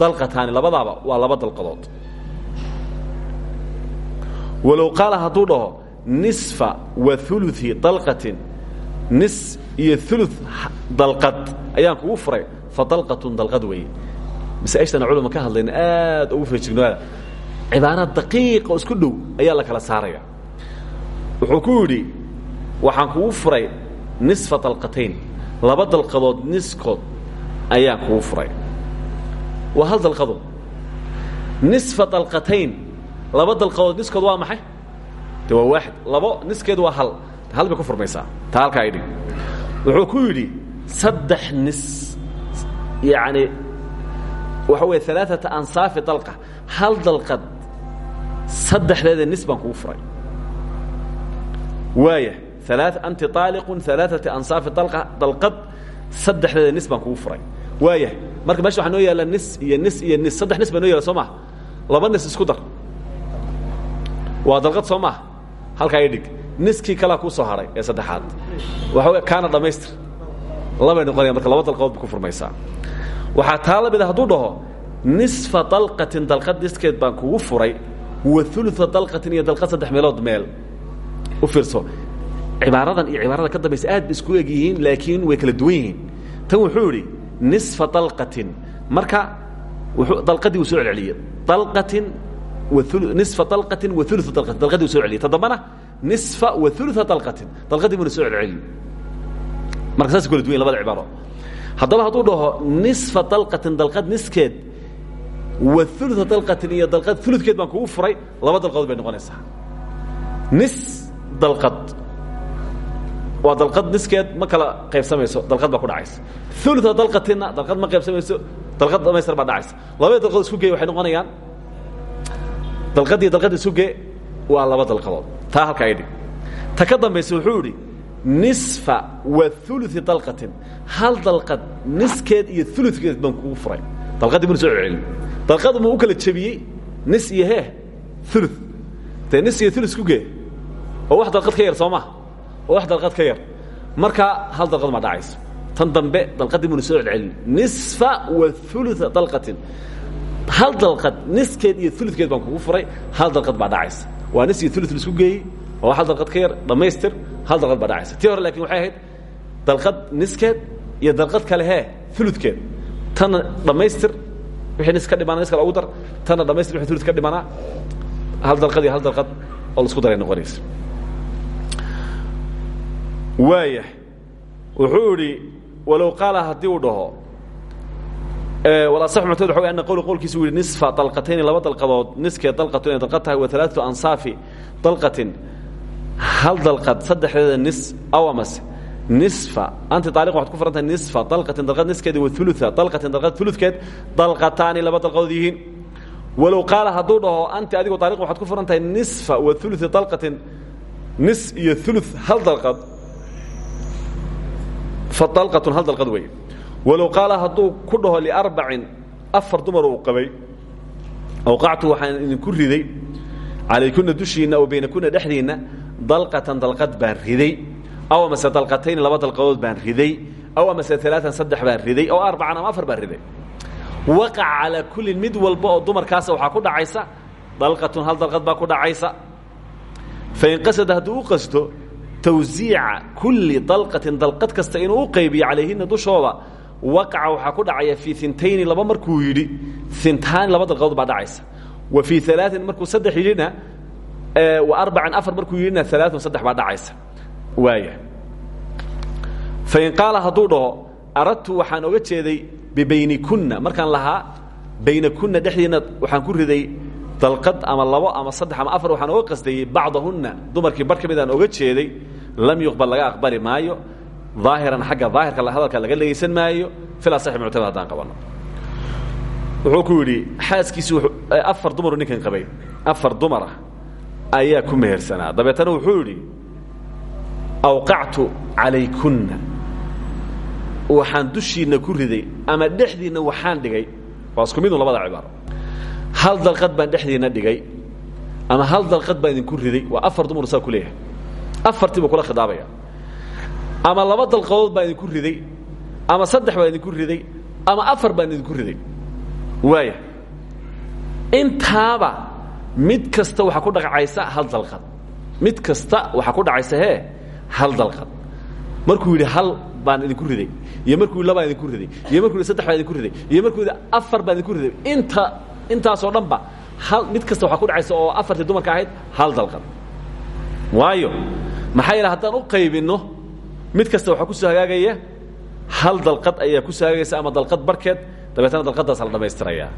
dalqataani labadaaba waa laba dalqadood. Walow qaala hadduu dhaho nisfa wa ului dalqatin nis iyo ulu dalqad ayaan kugu furay fa dalqatun dalqad weeye. Masaaishtana culama ka hadlayna aad ugu feejignoada cibaaraad daqiiqa oo isku dhow ayaa la kala saaraya. Wuxuu ku yidhi waxaan kugu furay nisfa dalqatayn laba dalqadood niskood ayaan kugu furay. Waa hal dalqadood nisfa dalqatayn. Laba dalqadood niskood waa maxay? De waa waaxid. Labo niskeed waa hal. Hal bay ku furmaysaa. Taa halkaa idhig wuxuu ku yidhi saddex nis. Yacni waxa weeye alaaata ansaafi dalqa. Hal dalqad saddexdeeda nis baan kugu furay. Waaya anti aaliqun alaaata ansaafi dalqa dalqad saddexdeeda nis baan kugu furay waaya marka meesha waxaa noo yaalla nis iyo nis iyo nis. Saddex nis baa noo yaalla soo maha. Laba nis isku dar. Waa dalqad soo maha. Halkaa idhig niskii kalaa kuu soo haray ee saddexaad. Waxa wey kaana dhammaystir labay noqonaya marka laba dalqadood ba ku furmaysaa. Waxaa taa la mida hadduu dhaho nisfa dalqatin dalqad niskeed baan kugu furay wa ulua dalqatin iyo dalqad saddex meelood meel. U fiirso. Cibaaradan iyo cibaarada ka dambaysa aad ba isku eg yihiin laakiin way kala duwan yihiin. Tan wuxuu idhi nisfa dalqatin marka dalqadii wuu soo celceliyey. Dalqatin nisfa dalqatin wa ulu dalqatin dalqadii wuu so celiyey ta dambana nisfa wa ulua dalqatin dalqadii buuna soo celceliyo. Marka saas kala duwan yihiin labada cibaaro. Haddaba hadduu dhaho nisfa dalqatin dalqad niskeed wa ulua dalqatin iyo dalqad uludkeed baan kugu furay laba dalqadood bay noqonaysaa. Nis dalqad waa dalqad niskeed ma kala qaybsamayso dalqad baa ku dhacaysa. Ulua dalqatinna dalqad ma qaybsamayso dalqad dhamaystir baa dhacaysa. Labada dalqadood isku geey waxay noqonayaan dalqadii dalqad isu gee waa laba dalqadood. Taa halka ay dhig ta ka dambaysa wuxuu idhi nisfa wa ului dalqatin. Hal dalqad niskeed iyo uludkeed baan kugu furay. Dalqadii buna soo dalqadu ma u kala jebiyey nis iyo hee ulu dee nis iyo ulu isku gee oo wax dalqad ka yar soo maha oo wax dalqad ka yar. Markaa hal dalqad maa dhacaysa tan dambe dalqadii buna soo celcelin. Nisfa wa ulua dalqatin. Hal dalqad niskeed iyo uludkeed baan kugu furay hal dalqad baa dhacaysa waa nis iyo ulu isku geeyey oo hal dalqad ka yar dhammaystir hal dalqad baa dhacaysa tii hore laakiin waxay ahayd dalqad niskeed iyo dalqad kale hee uludkeed tanna dhammaystir wixii nis ka dhimanaa nis kale ugu dar tanna dhamaystir wixii ulud ka dhimanaa hal dalqad iyo hal dalqad oo la isku daray noqonaysa waaya wuxuu idhi walow qaala haddii uu dhaho. Walaصx muctad waxa wy ana qowli qowlkiisu u yihi nisfa dalqatayni laba dalqadood niskeed dalqatu inay wa alaaثatu ansaafi dalqatin. Hal dalqad saddexdeeda nis aw nisfa anti taaliq waxad ku furan nisfa dalqatin dalqad niskeeda wa ulua dalqatin dalqad uludkeed dalqataani laba dalqadood yihiin. Walow qaala hadduu dhaho anti adigu taaliq waxaad ku furan nisfa wa ului dalqatin nis iyo ulu hal dalqad fa dalqatun hal dalqad wey walow qaala hadduu ku dhaho liarbacin afar dumar uu qabay awqactu waxaan idinku riday calaykuna dushiinna oo baynakuna dhexdiinna dalqatan dalqad baan riday aw amase dalqatayn laba dalqadood baan riday aw amase alaaan saddex baan riday oo arbacan ama afar baan riday. Waqaca calaa kullin mid walba oo dumarkaasa waxaa ku dhacaysa dalqatun hal dalqad baa ku dhacaysa. Fain qasada hadduu qasto tawsiica kulli dalqatin dalqad kasta inuu u qaybiyo dushooda waqaca waxaa ku dhacaya fii intayni laba markuu yidhi intaani laba dalqadood baa dhacaysa. Wa fii alaain markuu saddex yidhina wa arbacan afar markuu yidhina alaaun saddex baa dhacaysa. Waaya fain qaala hadduu dhaho aradtu waxaan oga jeeday bibaynikunna. Markaan lahaa baynakunna dhexdiinna waxaan ku riday dalqad ama labo ama saddex ama afar waxaan oga qasdayey bacdahunna. Dumarkii bar ka mid aan oga jeeday lam yuqbal laga aqbali maayo. Aahiran xagga daahirka hadalka laga dhegaysan maayo. Ilaa saxi muctamad haddaan qabanno. Wuxuu ku yidhi xaaskiisu afar dumaru ninkan qabay. Afar dumara ayaa ku mehersanaa. Dabeetana wuxuu yidhi awqactu calaykunna. Waxaan dushiinna ku riday ama dhexdiinna waxaan dhigay. Waa isku midun labada cibaaro hal dalqad baan dhexdiinna dhigay ama hal dalqad baan idinku riday waa afar dumar saa ku leeyahay. Afartii kula khidaabaya ama laba dalqadood baan idinku riday ama saddex baan idinku riday ama afar baan idinku riday. Waaya intaaba mid kasta waxaa ku dhacaysa hal dalqad. Mid kasta waxaa ku dhacaysa hee hal dalqad. Markuu yidhi hal baan idinku riday iyo markuu yidhi labaan idinku riday iyo markuu saddex baan idinku riday iyo markuu afar baan idinku riday inta intaasoo dhan ba hal mid kasta waxaa ku dhacaysa oo afartii dumarka ahayd hal dalqad waayo maxaa yeele haddaan u qaybinno mid kasta waxaa ku soo hagaagaya hal dalqad ayaa ku soo hagaagaysa ama dalqad barkeed dabeetana dalqadaas la dhamaystirayaa.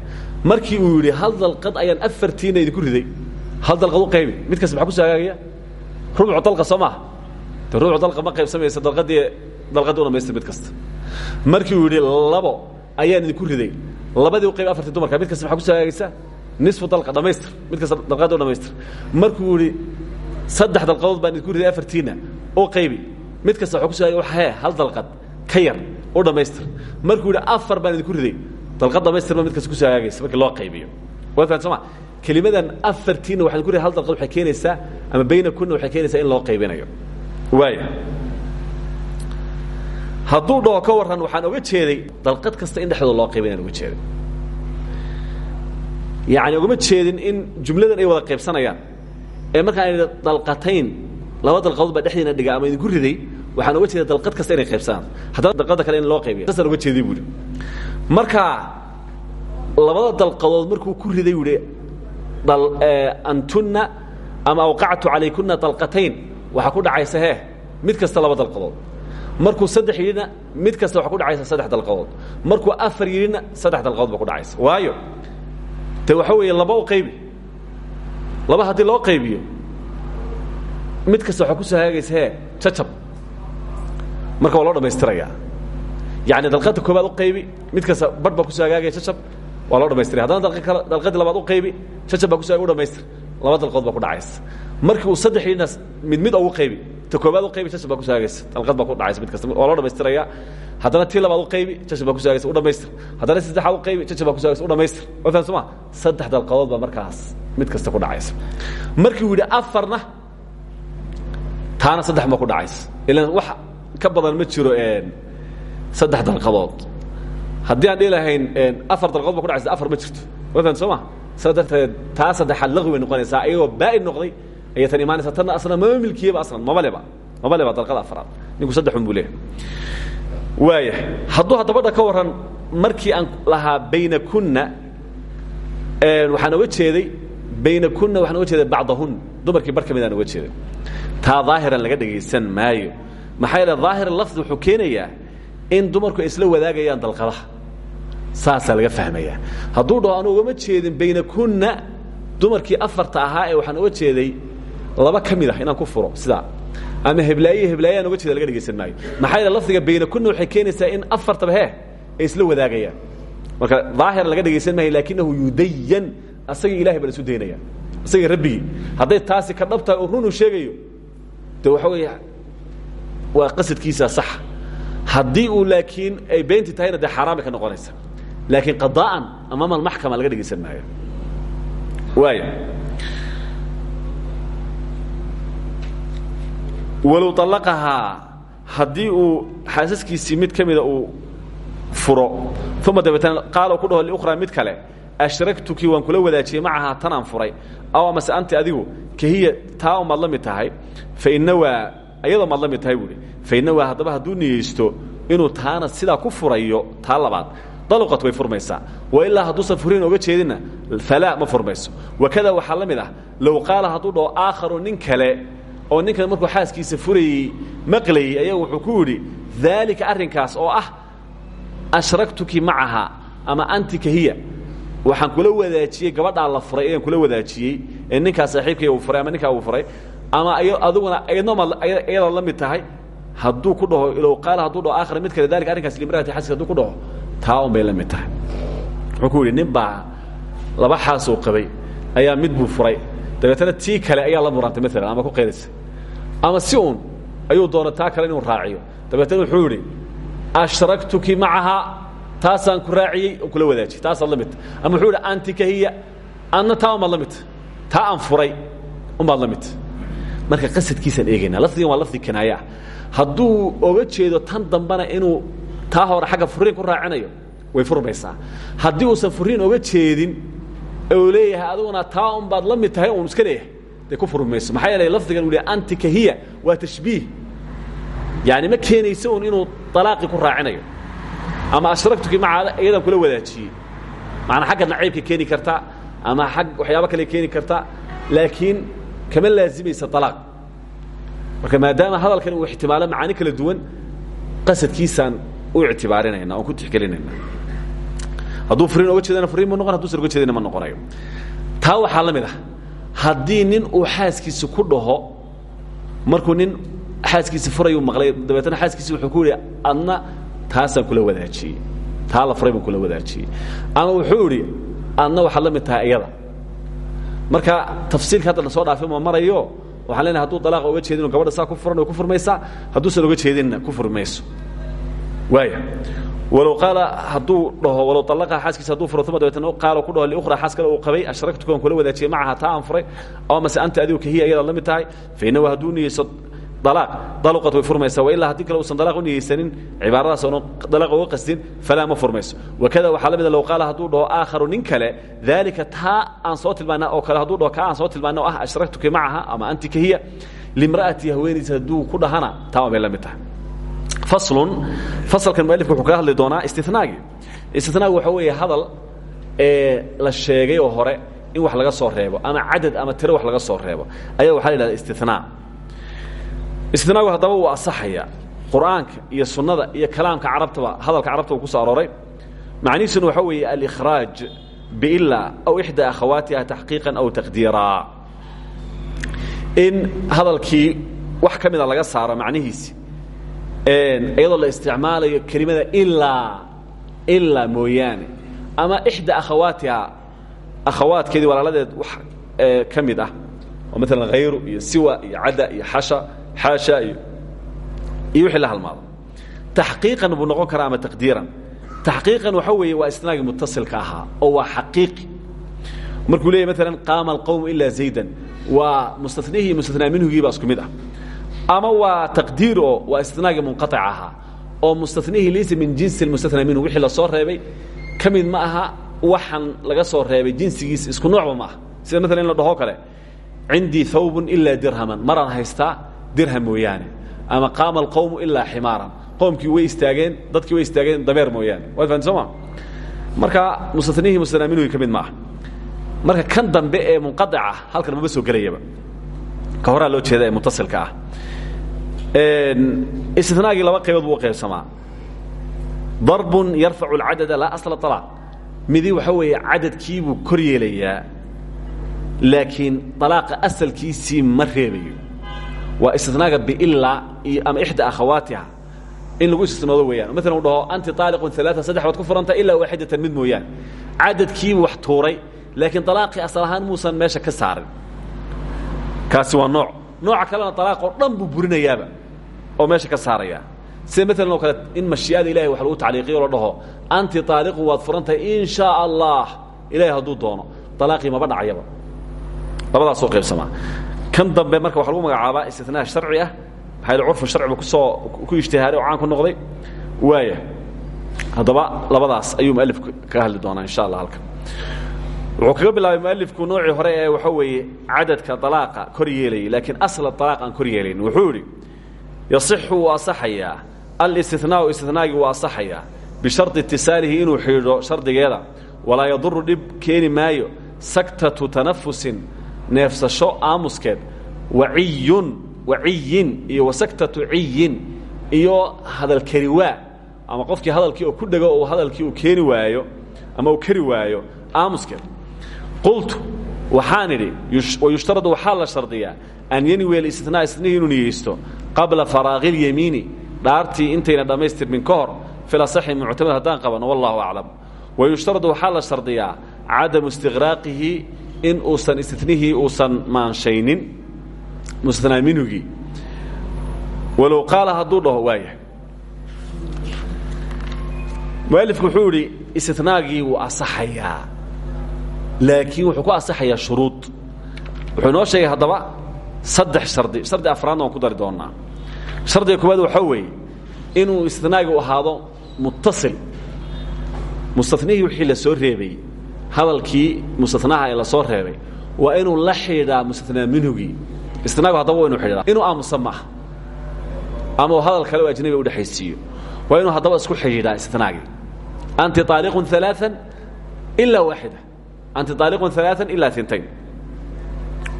Markii uu yidhi hal dalqad ayaan afartiina idinku riday. Hal dalqad u qaybi mid kasta maxaa ku soo hagaagaya? Rubcu dalqa soo maaha. De rubcu ma qaybsamaysa dalqadii dalqadii u dhamaystir kasta. Markii uu yidhi labo ayaan idinku riday labadii qayb afartii dumarka mid kasta maxaa ku soo hagaagaysa nisfu dalqa dhamaystir mid kasta dalqadii u dhamaystir markuu yidhi saddex dalqadood baan idinku riday afartiina oo qaybi mid kasta waa kuso he hal dalqad ka yar u dhammaystir markuu yidhi afar baan idinku riday. Dalqad dhamaystirma mid kasta ku soo hagaagaysa markii loo qaybiyo waad fahan soo ma? Kelimadan afartiina waxaan ku riday hal dalqad waxay keenaysaa ama bayna kunna waxay keenaysaa in loo qaybinayo waaya hadduu dhaho ka warran waxaan oga jeeday dalqad kasta in dhexdooda loo qaybinayaan oga jeeday. Yacni ogama jeedin in jumladan ay wada qaybsanayaan ee markaan idhi dalqatayn laba dalqadood baa dhexdiina dhiga ama idinku riday waxaan oga jeeda dalqad kasta inay qaybsadaan haddana dalqada kale in loo qaybiya saasaan oga jeeday buuhi marka labada dalqadood markuu ku riday buuhi antunna ama awqactu calaykuna dalqatayn. Waxaa ku dhacaysa hee mid kasta laba dalqadood markuu saddex yidhina mid kasta waxaa ku dhacaysa saddex dalqadood. Markuu afar yidhina saddex dalqadood baa ku dhacaysa. Waayo de waxa weeye laba u qaybi. Laba haddii loo qaybiyo mid kasta waxaa ku soo hagaagaysa hee jacab marka waa loo dhamaystirayaa yani dalqada koobaad u qaybi mid kasta badh baa ku soo hagaagaya jacab waa loo dhamaystiraya haddana dalqadii labaad u qaybi jacab baa kuso u dhamaystir laba dalqadood baa ku dhacaysa. Markii uu saddex yidhina mid mid ugu qaybi ta koobaad u qaybi jacab baa kuso hagaagaysa dalqad baa ku dhacaysa mid kasta. Waa loo dhamaystirayaa haddana tii labaad u qaybi jacab baa kuso hagaysa u dhamaystir haddana saddexaad u qaybi jacab baa kuso hagaysa u dhamaystir waa fahan soma saddex dalqadood baa markaas mid kasta ku dhacaysa. Markii uu yidhi afarna taana saddex ma ku dhacaysa. Ilan wax ka badan ma jiro saddex dalqadood. Haddii aan dhihi lahayn afar dalqadood ba ku dhacaysa afar ma jirto. Waa fahan soo ma saa darteed taa saddexaad laqwi bay noqonaysaa iyagoo baa'id noqday ayay tan imaanaysaa tanna aslan mama milkiyaba aslan maba leba maba leba dalqada afaraad ninku saddexun buu leeyahay. Waaya hadduu haddabadha ka warran markii aan lahaa bayna kunna waxaan oga jeeday bayna kunna waxaan oga jeeday bacdahun dumarkii bar ka midaan oga jeeday. Taa daahiran laga dhegaysan maayo. Maxaa yeele daahir lafdi wuxuu keenayaa in dumarku ay isla wadaagayaan dalqadaha saasaa laga fahmayaa. Hadduu dhaho anu ugama jeedin bayna kunna dumarkii afarta ahaa ee waxaan oga jeeday laba ka mid ah inaan ku furo sidaa ama heblaaye heblaayaan oga jeeda laga dhegaysan maayo. Maxaa yeele lafdiga bayna kunna waxay keenaysaa in afartaba hee ay isla wadaagayaan. Marka daahir laga dhegaysan maayo laakinahu yudayan asagii ilahay baa la isu daynaya isagii rabbigii hadday taasi ka dhabtahay oo runuu sheegayo de waxa weeye waa qasadkiisa sax. Haddii uu laakiin ay beenti tahayna dee xaaraan bay ka noqonaysa laakiin qadaa'an amaama almaxkama laga dhegaysan maayo. Waaya walow طalaqahaa haddii uu xaasaskiisii mid ka mida uu furo. Uma dabeetna qaala ku dhaho liukhraa mid kale ashragtuki waan kula wadaajiyey macahaa tanaan furay. Aw amase anti adigu kahiya taa umaad la mid tahay. Fainawaa ayadoo maad la mid tahay buuhi fainawaa haddaba hadduu niyeysto inuu taana sidaa ku furayo taa labaad. Daluqat way furmaysaa. Wa ilaa hadduusan furiin oga jeedinna falaa ma furmayso. Wakada waxaa la mid ah low qaala hadduu dhaho aakharu nin kale oo ninkan markuu xaaskiisa furayey maqlayey ayaa wuxuu ku yidhi daalika arrinkaas oo ah ashragtuki macaha ama anti kahiya waxaan kula wadaajiyey gabadhaa la furay ayaan kula wadaajiyey ee ninkaa saaxiibkay uu furay ama ninkaa uu furay ama adiguna iyada la mid tahay hadduu ku dhaho low qaala hadduu dhaho aakhar mid kale dalika arrinkaas limraati xaska haduu ku dhaho taa un bay la mid tahay. Wuxuu ku yidhi nin baa laba xaas uu qabay ayaa mid buu furay dabeetana tii kale ayaa la murantay maalan ama ku qaylisay ama si uun ayuu doona taa kale inuu raaciyo. Dabeetana wuxuu yidhi ashragtuki macahaa taasaan ku raaciyey oo kula wadaajiyey. Taasaad la midta ama wuxuu yidhi anti kahiya adna taa umaad la midta taa aan furay umaad la midta marka qasadkiisaan eegaynaa lafdigan waa lafdi kinaaya. Ah hadduu oga jeedo tan dambana inuu taa hore xagga furiin ku raacinayo way furmaysaa. Haddii uusan furiin oga jeedin oo leeyahay adiguna taa un baad la mid tahay uun iska leeyahay dee ku furi mayso maxaa yeelay lafdigan uu leeyahay anti kahiya waa tashbiih. Yani ma keenayso un inuu alaaqii ku raacinayo. Ama ashragtuki macaada iyadan kula wadaajiyey. Maanaa xagga nacaybka keeni karta ama ag waxyaabo kale keeni karta laakiin kama laazimaysa alaaq marka maadaama hadalkan uu ixtimaalo macaani kala duwan qasadkiisaan u ictibaarinayna oon ku tixgelinayna hadduu furiin oga jeedana furiin ma noqon haduusan oga jeedina ma noqonayo. Taa waxaa la mid ah haddii nin uu xaaskiisa ku dhaho markuu nin xaaskiisa furayuu maqlay dabeetna xaaskiisi wuxuu ku yihi adna taasaan kula wadaajiyey. Taa la furay baan kula wadaajiyey. Ama wuxuu idhi adna waxaad la mid tahay iyada marka tafsiilka hadda la soo dhaafay ma marayo? Waxaan leenahay haduu dalaaqa oga jeedin oo gabadha saa ku furan way ku furmaysaa hadduusan oga jeedinna ku furi mayso waaya walow qaala hadduu dhaho walow allaqaha xaaskiisa hadduu furo uma dabeetna qaalo ku dhaho liukhra xaas kale uu qabay ashragtuka waan kula wadaajiyey macaha taa aan furay. Aw mase anta adigu kahiya iyadaad la mid tahay? Fa innahu hadduu niyeyso dalaaq daluqad way furmaysaa wa ilaa haddii kale uusan dalaaq u niyeysanin cibaaradaas oona dalaaq uga qasdin falaa ma furmayso. Wakada waxaa la mida low qaala hadduu dhaho aakharu nin kale daalika taa aan soo tilmaana oo kale hadduu dhaho kaa aan soo tilmaana oo ah ashragtuki macaha ama anti kahiya limra'ati haweenaysa hadduu ku dhahana taa bay la mid tahay faslun fasalkan mualifku wuxuu kaga hadli doonaa istinaagii istinaagi waxa weeye hadal ee la sheegay oo hore in wax laga soo reebo ama cadad ama tiro wax laga soo reebo. Ayaa waxaa la yidhahda istinaa istinaagu haddaba wuu asaxaya qur'aanka iyo sunnada iyo kalaamka carabtaba hadalka carabta uu ku soo arooray. Macnihiisuna waxaa weeye alikhraaj biila aw ixdaa akhawaatiha taxqiiqan aw taqdiiraa in hadalkii wax ka mida laga saaro macnihiisi iyadoo la isticmaalayo kelimada ilaa ilaa mooyaane. Ama ixda akhawaatiha akhawaadkeedii walaaladeed wax ka mid ah. Oo maalan hayru iyo siwa iyo cadda iyo xasha xaasha iyo iyo wixii la halmaado. Taxqiiqan buu noqon karaa ama taqdiiran. Taxqiiqan waxa weeye waa isnaagii mutasilka ahaa oo waa xaqiiqi. Markuu leeyahy maalan qaama alqawmu ilaa zaydan. Waa mustanihii mustanaa minhugii baa isku mid ah ama waa taqdiir oo waa istinaagii munqaطic ahaa oo mustanihii laysa min jinsi mustanaa minhu wixii la soo reebay ka mid ma aha waxaan laga soo reebay jinsigiisa isku noocba ma aha. Sida maalan in la dhaho kale cindii hawbun ilaa dirhaman. Maraan haystaa dirham mooyaane ama qaama alqawmu ilaa ximaaran. Qowmkii way istaageen dadkii way istaageen dabeer mooyaane. Waad fahanti soo ma? Marka mustanihii mustanaa minhugi ka mid ma aha. Marka kan dambe ee munqaطica halkan maba soo gelayaba. Ka horaa loo jeeda ee mutasilka ah istinaagii laba qaybood buu u qaybsamaa darbun yarfacu اlcadada laa asla طalaaq midi waxa weeye cadadkiibuu kor yeelayaa laakiin طalaaqa asalkiisii ma reebayo waa istinaaga biilaa iyo ama ixda akhawaatiha in lagu istinoodo weeyaan maalan u dhaho anti طaaliqun ثaلaثa saddex baad ku furanta ilaa waaxidatan mid mooyaane cadadkiibuu wax tuuray laakiin طalaaqii asal ahaan muusan meesha ka saarin kaasi waa nooc nooca kalena طalaaq oo dhan buu burinayaaba oo meesha ka saaraya. Sida maalan kale in mashii'ada ilahay wax lagu tacliiqiyo la dhaho anti taaliqu waad furan tahay in shaa allah ilahay hadduu doono alaaqii maba dhacayaba labadaasoo qaybsamaa. Kan dambe marka waxa lagu magacaabaa istinaa sharci ah. Maxaa yl curfu sharciba ku soo ku ijhtihaaray oo caan ku noqday. Waaya haddaba labadaas ayuu mualifku ka hadli doonaa insha allah halkan. Wuxuu kaga bilaabay mualifku noocii hore ee waxa weeye cadadka alaaqa kor yeelayay laakiin asla alaaq aan kor yeelaynin wuxuu yidhi yasixu wuu asaxayaa alistinaau istinaagii wuu asaxayaa bishardi itisaalihi inuu xidhiidho shardigeeda. Walaa yaduru dhib keeni maayo. Saktatu tanafusin neefsasho aamuskeed. Waciyun waciyin iyo wasaktatu ciyin iyo hadalkeri waa ama qofkii hadalkii oo ku dhego oo hadalkii uu keeni waayo ama uu keri waayo aamuskeed. Qultu waxaan idhi wayushtaradu waxaa la shardiyaa an yanwi اlistinaa isnihii inuu niyeysto qabla faraaqi اlyamiini dhaartii intayna dhammaystirmin ka hor filasaxi muctamad haddaan qabano wallahu aclam. Wayushtaradu waxaa la shardiyaa cadamu istiqraaqihi in uusan istinihii uusan maanshaynin mustanaa minhugii walow qaala hadduu dhaho waaya mualifku wuxuu idhi istinaagii wuu laakiin wuxuu ku asaxayaa shuruud wuxuu inoo sheegay haddaba saddex shardi shardi afraadna waan ku dari doonnaa shardiga koowaad waxaa weeye inuu istinaagi u ahaado muttasil mustanihii wixii la soo reebay hadalkii mustanaha ee la soo reebay waa inuu la xidhiidhaa mustanaa minhugii istinaagu haddaba waa inu xidhiidhaa inuu aamusa maaha ama uu hadal kale oo ajnabiga udhexaysiiyo waa inuu haddaba isku xidhiidhaa istinaagii anti طaaliqun ثaلaaثa ilaa waaxida anti aaliqun alaaan ilaa intayn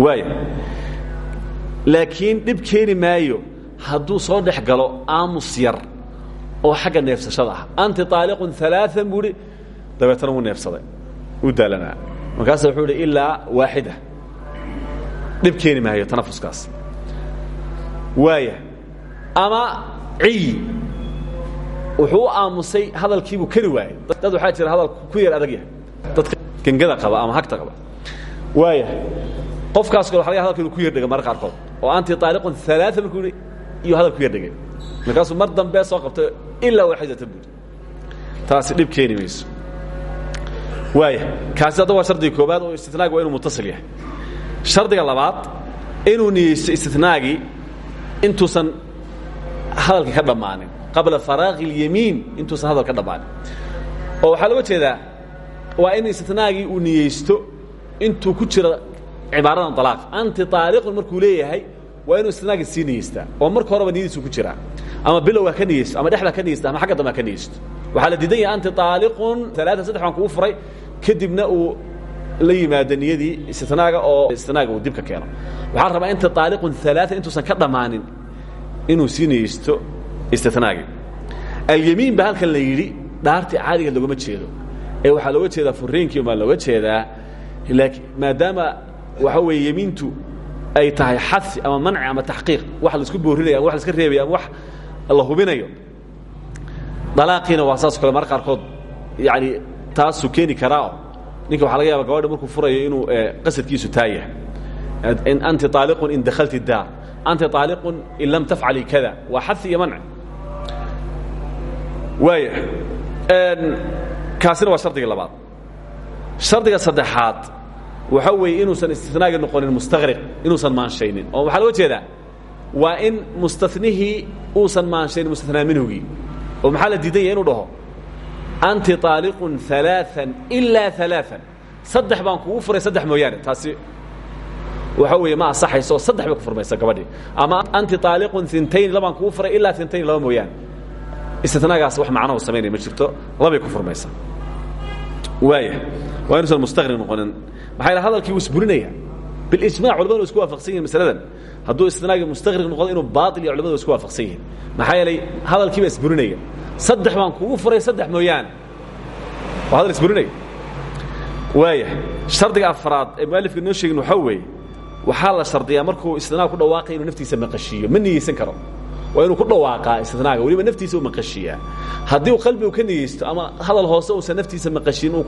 waaya laakiin dhib keeni maayo hadduu soo dhex galo aamus yar oo xagga neefsashada ah anti aaliqun alaaan buuhi dabeetana wuu neefsaday wuu daalanaa markaasa wuxuu ihi ilaa waaxida dhib keeni maayo tanafuskaas waaya ama ciyi wuxuu u aamusay hadalkiibuu keli waayey dad waxaa jira hadalku ku yar adag yahay gengada aba ama hagta aba waaya qofkaas kale waa laga hadalka inu ku yerdhega marra oo anti aaliqun alaa markuu yidhi iyuu ku yerdhegay markaasuu mar dambe soo qabtay ilaa waaxidata buud taasi dhib keeni mayso. Waaya kaasi waa shardiga koobaad oo istinaaga waa inuu mutasil yahay. Shardiga labaad inuu niyeysto istinaagii intuusan hadalka ka dhammaanin. Qabla faraaqi اlyamiin intuusan hadal ka dhammaanin. Oo waxaa looga jeedaa waa in istinaagii uu niyeysto intuu ku jiro cibaaradan alaaq anti طaaliqun markuu leeyahay waa inuu istinaagi sii niyeystaa. Oo marka horeba niyadiisu ku jiraa. Ama bilowga ka niyeysto ama dhexda ka niyeysta ama xagga dambe ka niyeysto waxaa la diidan yahay anti aaliqun alaaan saddex baan kugu furay kadibna uu la yimaado niyadii istinaaga oo istinaaga uu dib ka keeno. Waxaa rabaa inta aaliqun alaaa intuusan ka dhammaanin inuu sii niyeysto istinaagii alyamiin ba halkan la yidhi dhaartii caadiga loogama jeedo ee waxaa looga jeedaa fureenkii baa looga jeedaa maadaama waxa weeye yemiintu ay tahay xadfi ama manci ama taxqiiq wax la isku boorinayo ama wax laska reebayo ama wax la hubinayo dalaaqiina waa saas mar qaarkood yani taasuu keeni karaao ninka waxa laga yaaba gabadha markuu furayo inuu qasadkiisu taa yahay anti aaliqun in dakhalti daar anti aaliqun in lam tafcali kada waa xadfi iyo manci. Waaya kaasina waa shardiga labaad. Shardiga saddexaad waxa weeye inuusan istinaagi noqonin mustaqriq inuusan maanshaynin oo waxaa loga jeedaa waa in mustanihii uusan maanshaynin mustanaa minhugii oo maxaa la diidan yahay inu dhaho? Anti aaliqun alaaan ilaa alaaan saddex baan kugu furay saddex mooyaane taasi waxa weeye ma asaxayso saddex bay ku furmaysa gabadhii. Ama anti aaliqun intayn labaan kugu furay ilaa intayn laba mooyaane istinaagaas wax macnahu samaynaya ma jirto. Labay ku furmaysa. Waaya waa inuusan mustaqri noqonin. Maxaa yidhaha hadalkii wuu isburinaya? Bilijmac culamadu isku waafaqsan yihiin masaladan. Hadduu istinaagi mustaqriq noqdo inuu baatil iyo culamadu isku waafaqsan yihiin maxaa yeelay hadalkii baa isburinaya. Saddex baan kugu furay saddex mooyaane. Waa hadal isburinaya. Waaya shardiga afraad ee mualifka noo sheegin waxaa weeye waxaa la shardiyaa markuu istinaag ku dhawaaqay inuu naftiisa maqashiiyo ma niyeysan karo waa inuu ku dhawaaqaa istinaaga. Weliba naftiisa u maqashiiyaa haddii uu qalbigu ka niyeysto ama hadal hoose uusan naftiisa maqashiin uu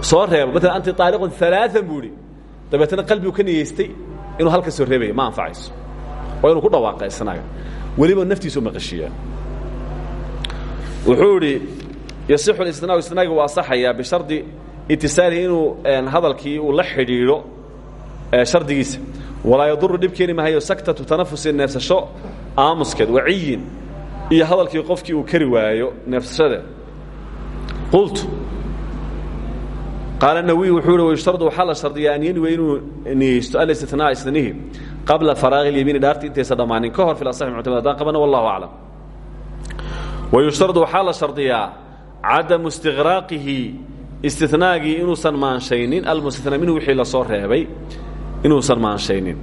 soo reebo maalan anti aaliqun alaaan buu idhi dabeetna qalbigu ka niyeystay inuu halka soo reebaya ma anfacayso. Waa inuu ku dhawaaqa istinaaga. Weliba naftiisa u maqashiiyaa wuxuu idhi yasixu istinaagu istinaaga waa asaxayaa bishardi itisaalihi inuu hadalkii uu la xidhiidho shardigiisa. Walaa yaduru dhib keeni mahayo saktatu tanafusi neefsasho aamuskeed waciyin iyo hadalkii qofkii uu kari waayo neefsashada qultu. Qaala nawiy wuxuu hi wayushtardu waxaa la shardiyaa an yanwi inuu niyeysto alistinaaa istinihi qabla faraaqi اlyamiini dhaarti intaysa dhammaanin. Ka hor fi asaxi muctamad qabana wallahu aclam. Wayushtardu waxaa la shardiyaa cadamu istiqraaqihi istinaagii inuusan maanshaynin almustina minhu wixii la soo reebay inuusan maanshaynin.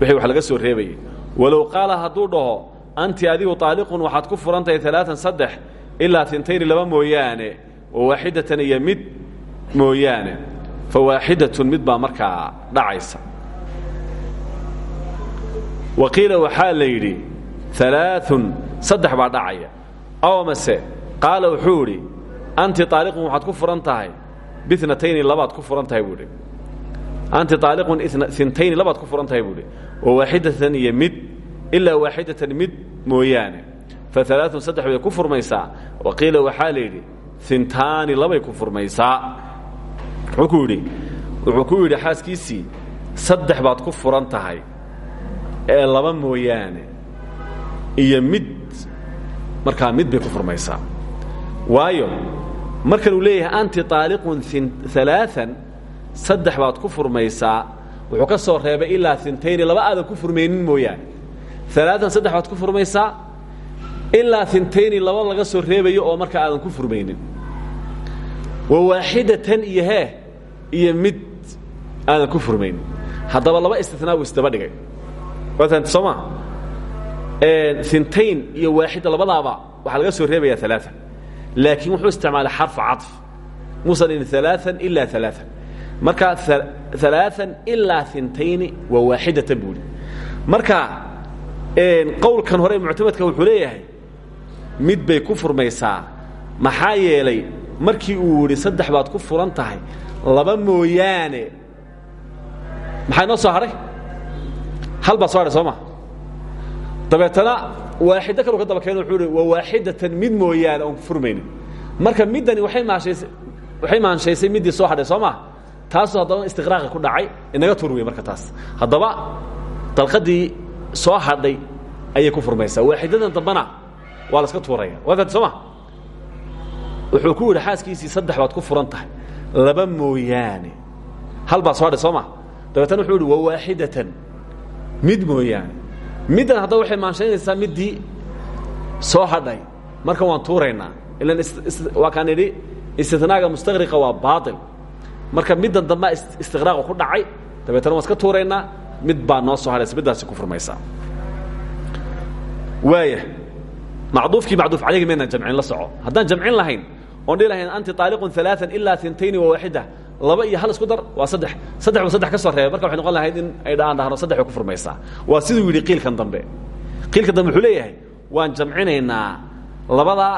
Wixii wax laga soo reebayay walow qaala hadduu dhaho anti adigu aaliqun waxaad ku furan tahay alaaan saddex ilaa intayni laba mooyaane wa waaxidatan iyo mid mooyaane. Fa waaxidatun mid baa markaa dhacaysa. Wa qiila waxaa la yidhi alaaun saddex dhacaya. Aw mase qaala wuxuu anti aaliqun waxaad ku furan tahay labaad ku furan tahay anti aaliqun intayni labaad ku furan tahay buu idhi wa waaxidatan iyo mid mid mooyaane fa alaaun saddex bay ku furmaysaa wa qiila waxaa la yidhi labay ku furmaysaa wuxuu ku yidhi wuxuu baad ku furan ee laba mooyaane iyo mid markaa mid bay ku furmaysaa waayo markan uu leeyahay anti aaliqun alaaan saddex baad ku furmaysaa wuxuu ka soo reebay ilaa intayni laba aadan ku furmaynin mooyaane. Alaaan saddex baad ku furmaysaa ilaa intayni laba laga soo reebayo oo markaa aadan ku furmaynin. Wa waaxidatan iyo hee iyo mid aadan ku furmaynin. Haddaba laba istinaa buu isdaba dhigay. Waat soo ma? Intayn iyo waaxida labadaaba waxaa laga soo reebaya alaaa laakiin wuxuu isticmaalay xarfu caطf muusan in alaaan ilaa alaaan marka alaaan ilaa intayni wa waaxidatan buu ihi marka qowlkan hore muctamadka wuxuu leeyahay mid bay ku furmaysaa. Maxaa yeelay markii uu yidhi saddex baad ku furan tahay laba mooyaane. Maxaa inoo soo hadhay hal baa soo hadhay soo ma dabeetana waaxiddo kalu ka daba keeno wuxuu hi waa waaxidatan mid mooyaane oon ku furmaynin. Marka middani waay maashaysay waxay maanshaysay middii soo hadhay soo ma taasoo haddaba istiqraaqa ku dhacay inaga tur wey marka taas. Haddaba dalqadii soo hadhay ayay ku furmaysaa. Waaxidadan dambana waa la iska tuuraya. Waad soo ma? Wuxuu ku yidhi xaaskiisii saddex baad ku furan tahay. Laba mooyaane. Hal baa soo hadhay soo ma? Dabeetana wuxuu yidhi waa waaxidatan mid mooyaane. Middan haddaba waxay maanshaynaysaa middii soo hadhay. Markan waan tuuraynaa. Ilan waa kaan idhi istinaaga mustaqriqa waa baail marka middan dambaa istiqraaqu ku dhacay. Dabeetana waan iska tuuraynaa mid baa noo soo haraysa middaasi ku furmaysaa waaya macduufkii macduuf calayhi maynan jamcin la soco. Haddaan jamcin lahayn oon dhihi lahayn anti aaliqun alaaan ilaa intayni wa waaxida laba iyo hal isku dar waa saddex. Saddex ba saddex ka soo reebay. Marka waxay noqon lahayd in ay dhaan dhahno saddex bay ku furmaysaa. Waa siduu yidhi qiilkan dambe. Qiilkan dambe wuxuu leeyahay waan jamcinaynaa labadaa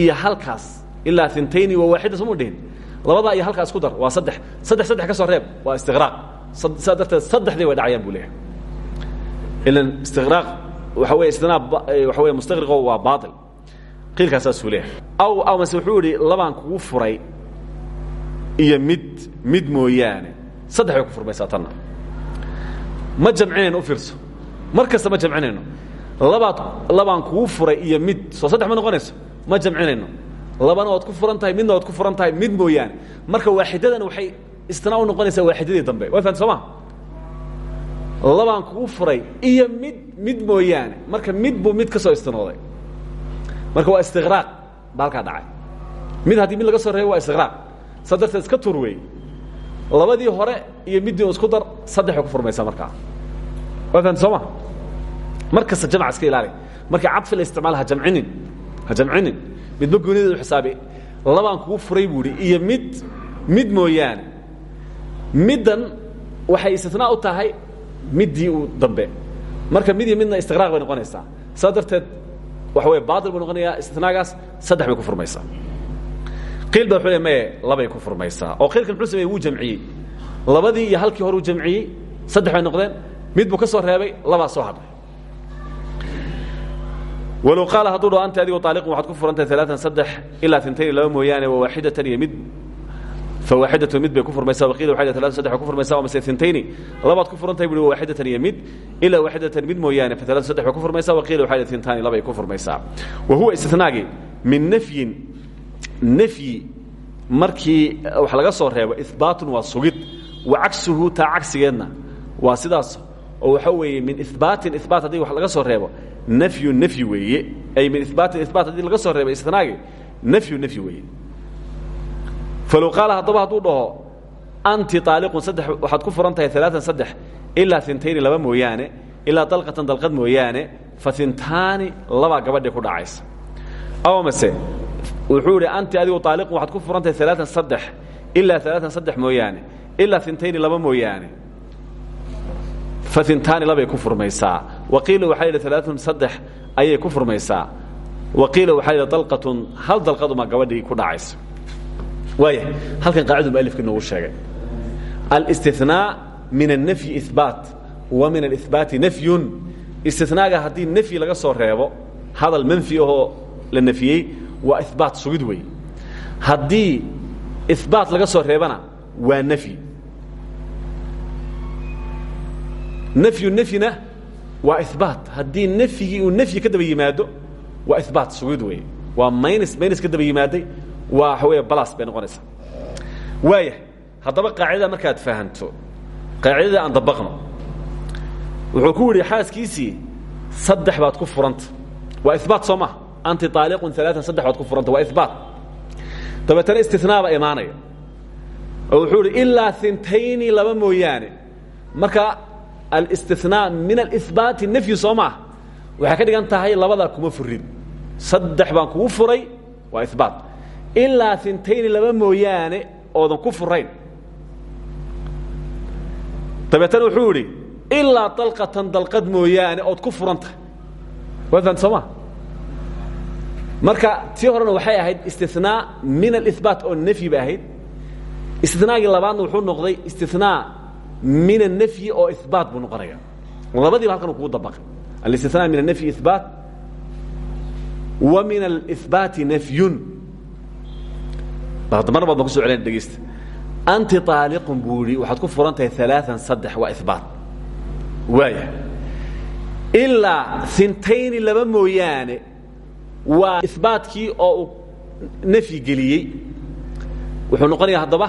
iyo halkaas ilaa intayni wa waaxida somu dhihin? Labadaa iyo halkaas isku dar waa saddex. Saddex saddex ka soo reeb waa istiqraaq. Saa darteed saddexdii way dhacayaan buu leeyahay. Ilan istiqraaq waxa weye istinaab waxa weye mustaqriqo waa baail qiilkaasaasuu leeyahay. Aw aw mase wuxuu yidhi labaan kugu furay iyo mid mid mooyaane. Saddex bay ku furmaysaa tanna ma jamcinayno u fiirso. Mar kasta ma jamcinayno labaad labaan kugu furay iyo mid soo saddex ma noqonayso? Ma jamcinayno labana waad ku furan tahay midna waad ku furan tahay mid mooyaane. Marka waaxidadan waxay istinaa u noqonaysaa waaxidadii dambe. Way fahamta soo ma? Labaan kugu furay iyo mid mid mooyaane. Marka mid buu mid ka soo istinooday. Marka waa istiqraaq ba halkaa dhacay. Mid haddii mid laga soo reebo waa istiqraaq. Saa darteed iska tur wey labadii hore iyo middii isku dar saddex bay ku furmaysaa markaa waa fahamta soo ma? Mar kasta jamc iska ilaali. Marka cadfi la isticmaal ha jamcinin ha jamcinin midba goonideedu xisaabi. Labaan kugu furay buu idhi iyo mid mid mooyaane. Middan waxay istinaa u tahay middii u dambe. Marka mid iyo midna istiqraaq bay noqonaysaa. Saa darteed waxa wey baail buu noqonayaa istinaagaas saddex bay ku furmaysaa. Qiil ba wuxuu le maye labay ku furmaysaa. Oo qiilkan muxuu sameyey wuu jamciyey. Labadii iyo halkii hore uu jamciyey saddex bay noqdeen. Mid buu ka soo reebay labaa soo hadhay walow qaala hadduu dhaho anta adigoo aaliqun waxaad ku furantahay alaaan saddex ilaa intayni laba mooyaane wa waaxidatan iyo mid fawaaxidatu mid bay ku furmaysaa waqiila waxay alaatan saddex ku furmaysaa mase intayni labaad ku furantahay bui waaxidatan iyo mid ilaa waaxidatan mid mooyaane fa alaatan saddex bay ku furmaysaa waqiila waxay tintaani labay ku furmaysaa wa huwa istinaagii min nafyin nafyi markii wax laga soo reebo ihbaatun waa sugid wa cagsuhu taa cagsigeedna waa sidaas oo waxa weeye min ihbaatin ihbaat haddii wax laga soo reebo nafyu nafyi weeye. Ay min ihbaatin ihbaat haddii laga soo reebo istinaagi nafyu nafyi weeye. Falow qaala haddaba hadduu dhaho anti aaliqun saddex waxaad ku furan tahay alaaan saddex ilaa laba mooyaane ilaa dalqatan dalqad mooyaane fa intaani labaa gabadhii ku dhacaysa. Aw mase wuxuu idhi anti adigu aaliqun waxaad ku furan tahay alaaan saddex ilaa alaaan saddex mooyaane ilaa laba mooyaane faintaani labay ku furmaysaa. Waqiila waxaa yidhi alaaun saddex ayay ku furmaysaa. Waqiila waxaa yidhi dalqatun hal dalqadunbaa gabadhii ku dhacaysa waaya halkan qaacidun ba alifka inoogu sheegay. Alstinaa min annafyi ibaat wa min alibaati nafyun. Istinaaga haddii nafyi laga soo reebo hadal manfi ahoo la nafiyey waa ibaat sugid wey haddii laga soo reebana waa nafyi. Nafyu nafyina waa ihbaat haddii nafyigii uu nafyi ka daba yimaado waa ihbaat sugid wey waa maynis maynis ka daba yimaaday waa waxa weeye balas bay noqonaysaa. Waaya haddaba qaacidada markaad fahanto qaacidada aan dabaqno wuxuu ku yidhi xaaskiisii saddex baad ku furanta. Waa ibaat soo maha. Anti aaliqun alaaan saddex baad ku furanta waa ibaat dabeetana istinaa baa imaanaya. Oo wuxuu idhi ilaa intayni laba mooyaane. Marka alstinaa min alihbaati nafyi soo maaha waxay ka dhigan tahay labadaa kuma furin saddex baan kugu furay waa ibaat ilaa intayni laba mooyaane oodan ku furayn dabeetana wuxuu idhi ilaa dalqatan dalqad mooyaane ood ku furan tahay waa fahamta soo ma marka tii horena waxay ahayd istinaa min alihbaat oo nafyi bay ahayd istinaagii labaadna wuxuu noqday istinaa min anafyi oo ihbaat buu noqonaya labadiiba halkan kugu dabaqay alistinaa min anafyi ihbaat wa min alihbaati nafyun. Mar baad ma ku so celina dhegeysta anti aaliqun buu ihi waxaad ku furan tahay alaaan saddex waa ibaat waaya ilaa laba mooyaane waa ibaatkii oo uu nafyi wuxuu noqonayaa haddaba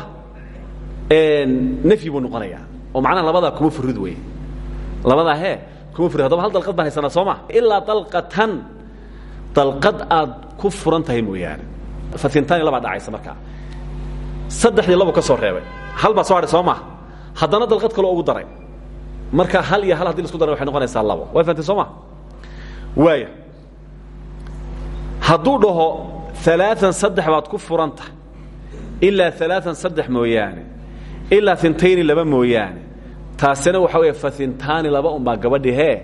nafyi buu noqonayaa oo macnaha labadaa kuma furid wey labadaa hee kuma furin haddaba hal dalqad baan haysanaa soo ma? Ilaa dalqatan. Dalqad aad ku furan tahay mooyaane. Fatintaani labaa dhacaysa markaa. Saddexdii labu ka soo reebay. Hal baa soo hadhay soo maha haddana dalqad kaloo ugu daray. Marka hal iyo hal haddii lasku daray waxay noqonaysaa labo. Way fahamtay soo ma? Waaya hadduu dhaho alaaan saddex baad ku furan tahay. Ilaa alaaan saddex mooyaane ilaa intayni laba mooyaane. Taasina waxa weeye faintaani laba unbaa gabadhihee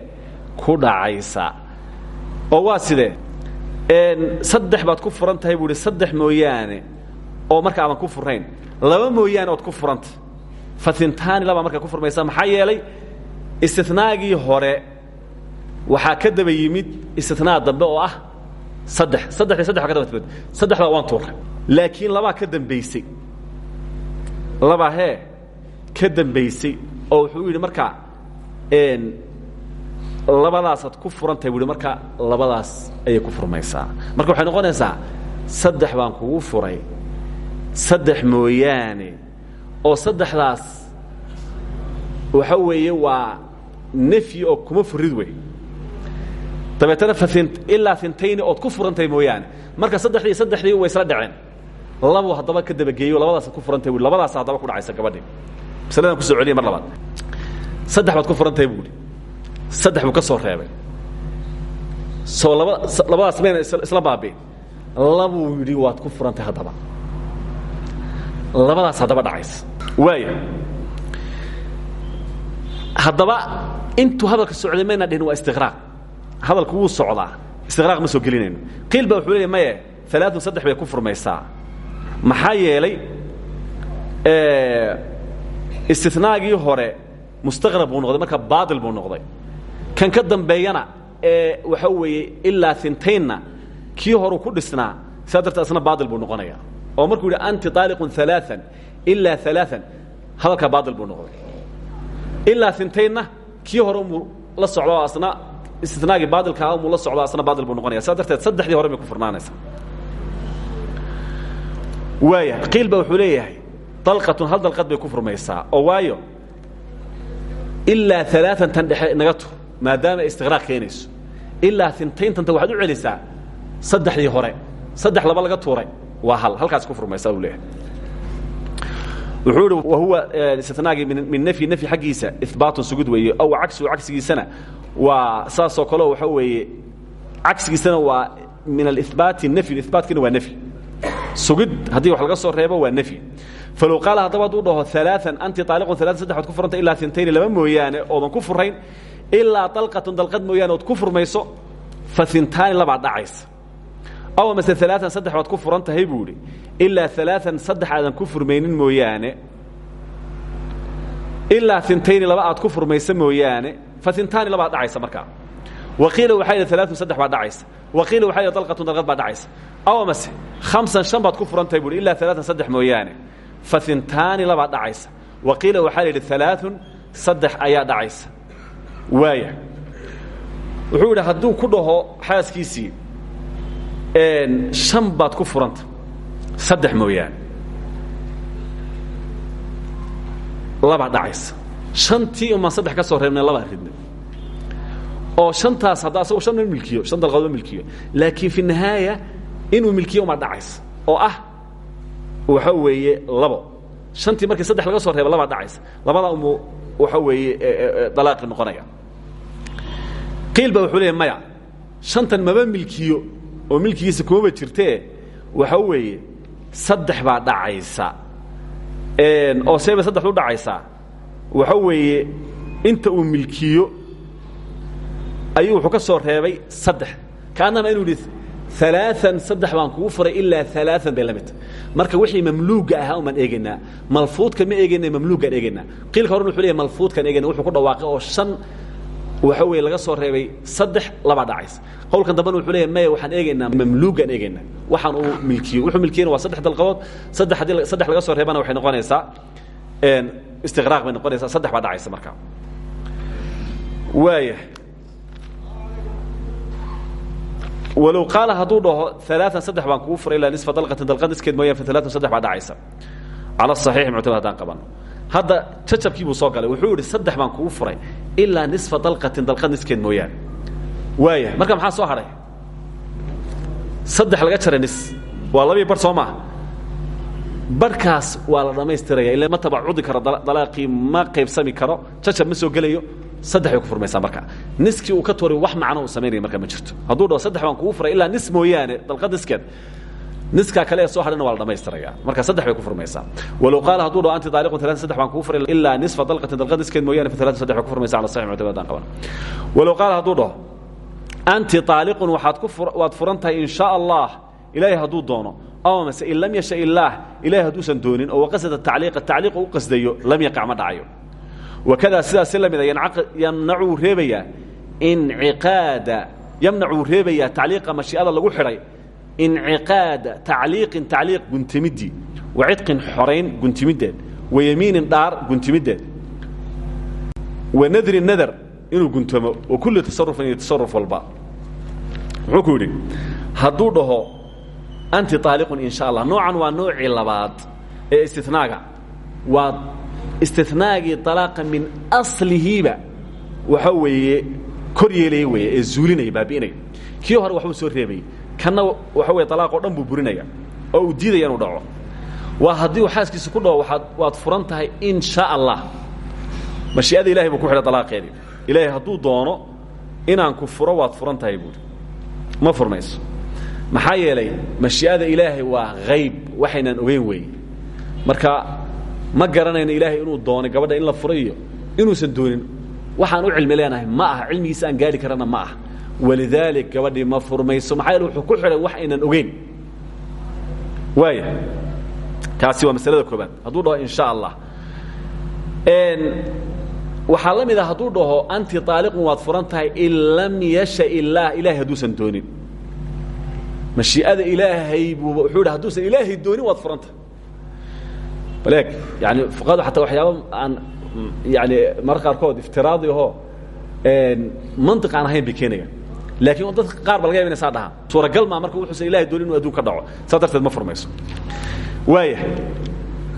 ku dhacaysa. Oo waa sidee saddex baad ku furan tahay buu ihi saddex mooyaane oo marka aadan ku furayn. Laba mooyaane ood ku furantah faintaani labaa markaa ku furmaysa maxaa yeelay istinaagii hore waxaa ka daba yimid istinaa dambe oo ah saddex. Saddexdii saddex baa ka daba timid saddexdaa waan tuuray. Laakiin labaa ka dambaysay labaa hee ka dambaysay oo wuxuu yidhi markaa labadaasaad ku furan tahay bu hi marka labadaas ayay ku furmaysaa. Marka waxay noqonaysaa saddex baan kugu furay saddex mooyaane oo saddexdaas waxa weeye waa nefyi oo kuma furid wey. Dabeetana ilaa intayni ood ku furan tahay mooyaane marka saddexdii saddexdii way isla dhaceen labu haddaba ka dabageeyo labadaasaad ku furan tahay bu labadaasa haddaba ku dhacaysa gabadhii masaladan ku soo celiya mar labaad. Saddex baad ku furan tahay buuhi saddex buu ka soo reebay. Soo laba labadaas mayna isla baabiin. Labuu yidhi waad ku furan tahay haddaba. Labadaas haddaba dhacaysa. Waaya haddaba intuu hadalka socday mayna dhihin waa istiqraaq. Hadalku wuu socdaa. Istiqraaq ma soo gelinayno. Qiil ba wuxuu leeya maye alaaun saddex bay ku furmaysaa maxaa yeelay istinaagii hore mustaqrab buu noqday marka baail buu noqday. Kan ka dambeeyana ee waxa weeye ilaa intaynna kii horuu ku dhisnaa saa darteed asna baail buu noqonaya. Oo markuu yidhi anti aaliqun alaaan ilaa alaaan hadalkaa baail buu noqday. Ilaa intaynna kii hore muu la socdo asna istinaagii baailkaa muu la socdo asna baail buu noqonaya. Saa darteed saddexdii hore bay ku furnaanaysaa waaya qiil ba wuxuu leeyahay dalqatun hal dalqad bay ku furmaysaa oo waayo ilaa alaaan tan dhexe naga tur maadaama istiqraaq keenayso. Ilaa intayntantan waxaad u celisaa saddexdii hore saddex laba laga tuuray waa hal halkaas ku furmaysaa buu leeyahay. Wuxuu ihi wahuwa istinaagii min nafyi nafyi xaggiisa ihbaatun sugud weeye aw cagsigu cagsigiisana waa saasoo kaleo waxa weeye cagsigiisana waa min alihbaati nafyu ihbaatkina waa nafyi sugid haddii wax laga soo reebo waa nafyi falow qaala haddaba hadduu dhaho alaaan anti aaliqun alaaan saddex ku furanta ilaa intayni laba mooyaane oodan ku furayn ilaa dalqatun dalqad mooyaane ood ku furmayso fa intaani labaa dhacaysa. Aw mase alaaan saddex ku furan tahay buu idhi ilaa alaaan ku furmaynin mooyaane. Ilaa intayni laba aad ku furmaysa mooyaane fa intaani labaa dhacaysa markaa waqiila waxaa yidhi alaatun saddex baa dhacaysa. Waqiila waxaa yidhi dalqatun dalqad baa dhacaysa. Aw mase hamsan shan baad ku furan tahay buu ihi ilaa alaaan saddex mooyaane. Fa intaani labaa dhacaysa. Waqiila waxaa la yidhi alaaun saddex ayaa dhacaysa. Waaya. Wuxuu yidhi hadduu ku dhaho xaaskiisii shan baad ku furanta. Saddex mooyaane. Labaa dhacaysa. Shantii umaan saddex ka soo reebnay labaa ridnay oo shantaas hadda asagoo milkiyo shan dalqood ma milkiyo laakiin fi nihaaya inuu milkiyo umaa dhacaysa oo ah waxa weeye labo. Shantii markii saddex laga soo reeba labaa dhacaysa labadaa umu waxa weeye dalaaqi noqonaya. Qiil ba wuxuu leeya maya shantan maba milkiyo oo milkigiisa kumaba jirtee waxa weeye saddex baa dhacaysa. Oo seebay saddexdu dhacaysaa waxa weeye inta uu milkiyo ayuu wuxuu ka soo reebay saddex. Kaanama inuu yidhi alaaan saddex baan kugu furay ilaa alaaan bay la midta marka wixii mamluuga ahaa umaan eegaynaa malfuudka ma eegayna mamluugaan eegaynaa. Qiilka horen wuxuu leeyahy malfuudkaan eegayna wuxuu ku dhawaaqay oo shan waxa weeye laga soo reebay saddex labaa dhacaysa. Qowlkan dambena wuxuu leeyahy maya waxaan eegaynaa mamluugaan eegaynaa. Waxaan uu milkiyo wuxuu milkiyana waa saddex dalqadood saddex haddii saddex laga soo reebana waxay noqonaysaa istiqraaq bay noqonaysaa saddex baa dhacaysa marka. Waaya walow qaala hadduu dhaho alaaan saddex baan kugu furay ilaa nisfa dalqatin dalqad niskeed mooyaan fa alaatun saddex baa dhacaysa cala asaxiixi muctamad haddaan qabano hadda jacabkii buu soo galay wuxuu idhi saddex baan kugu furay ilaa nisfa dalqatin dalqad niskeed mooyaane waaya marka maxaa soo hadhay saddex laga jara nis waa labii bar soo maaha barhkaas waa la dhammaystiraya ila ma tabacudi karo dalaaqii ma qaybsami karo jacab ma soo gelayo saddex bay ku furmaysaa marka. Niskii uu ka tuuray wax macno uu samaynaya marka ma jirto. Hadduu dhaho saddex baan kugu furay ilaa nis mooyaane dalqad niskeed. Niskaa kale ee soo hadhana waa la dhamaystiraya marka saddex bay ku furmaysaa. Walow qaala hadduu dhaho anti daaliqun talaata saddex baan kugu furay ilaa nisfa dalqatin dalqad niskeed mooyaane fa talaata saddex bay ku furmaysaa cala saxix muctamad aan qaban. Walow qaala hadduu dhaho anti aaliqun waaad ku waad furan tahay in sha allah ilaahay hadduu doono. Aw mase in lam yasha illaah ilahay hadduusan doonin oo waqasada tacliiqa tacliiqa u qasdayo lam yaqac ma dhacayo wakadaa sidaas si la mida yamnacuu reebayaa inciqaada yamnacuu reebayaa tacliiqa mashii'ada lagu xidhay inciqaada tacliiqin tacliiq guntimiddii wa cidqin xorayn guntimideed wa yemiinin dhaar guntimideed wa nadrin nadar inuu guntamo wa kulli tasarufin iyo tasaruf walba. Muxuu ku yidhi dhaho anti aaliqun in sha allah noocan waa noocii labaad ee istinaaga waa istinaagii alaaqa min aslihiiba. Waxa weeye kor yeelaya weeye ee zuulinaya baabi'inaya. Kii hore waxbuu soo reebayay kanna waxa weye alaaqoo dhan buu burinaya oo uu diidaya inuu dhaco. Waa haddii uu xaaskiisa ku dhaho waaad waad furan tahay in sha allah mashii'ada ilahay buu ku xidhay alaaqeedii ilaahay hadduu doono inaan ku furo waad furan tahay buuri. Ma furmayso maxaa yeelay mashii'ada ilaahay waa hayb waxaynaan ogeyn weeye marka ma garanayno ilaahay inuu doonay gabadha in la furo iyo inuusan doonin. Waxaan u cilmi leenahay ma aha cilmigiisa aan gaari karana ma aha. Walidaalik gabadhii ma furmayso maxaa yeele wuxuu ku xidhay wax aynan ogeyn. Waaya kaasi waa masalada koobaad hadduu dhaho in sha allah waxaa la mid a hadduu dhaho anti aaliqun waad furan tahay in lam yasha illaah ilahay hadduusan doonin. Mashii'ada ilaahay buu wuxuu hi hadduusan ilaahay doonin waad furan tahay baleeg yani fuqahadu xataa waxyaaba aan yani mararka qaarkood iftiraadi ahoo mantiq aan ahayn bay keenayaan laakiin dadka qaar ba laga yaba inay saa dhahaan suuragal maa marka wuxuusan ilahay doonin inu adduun ka dhaco saas darteed ma furmayso waaya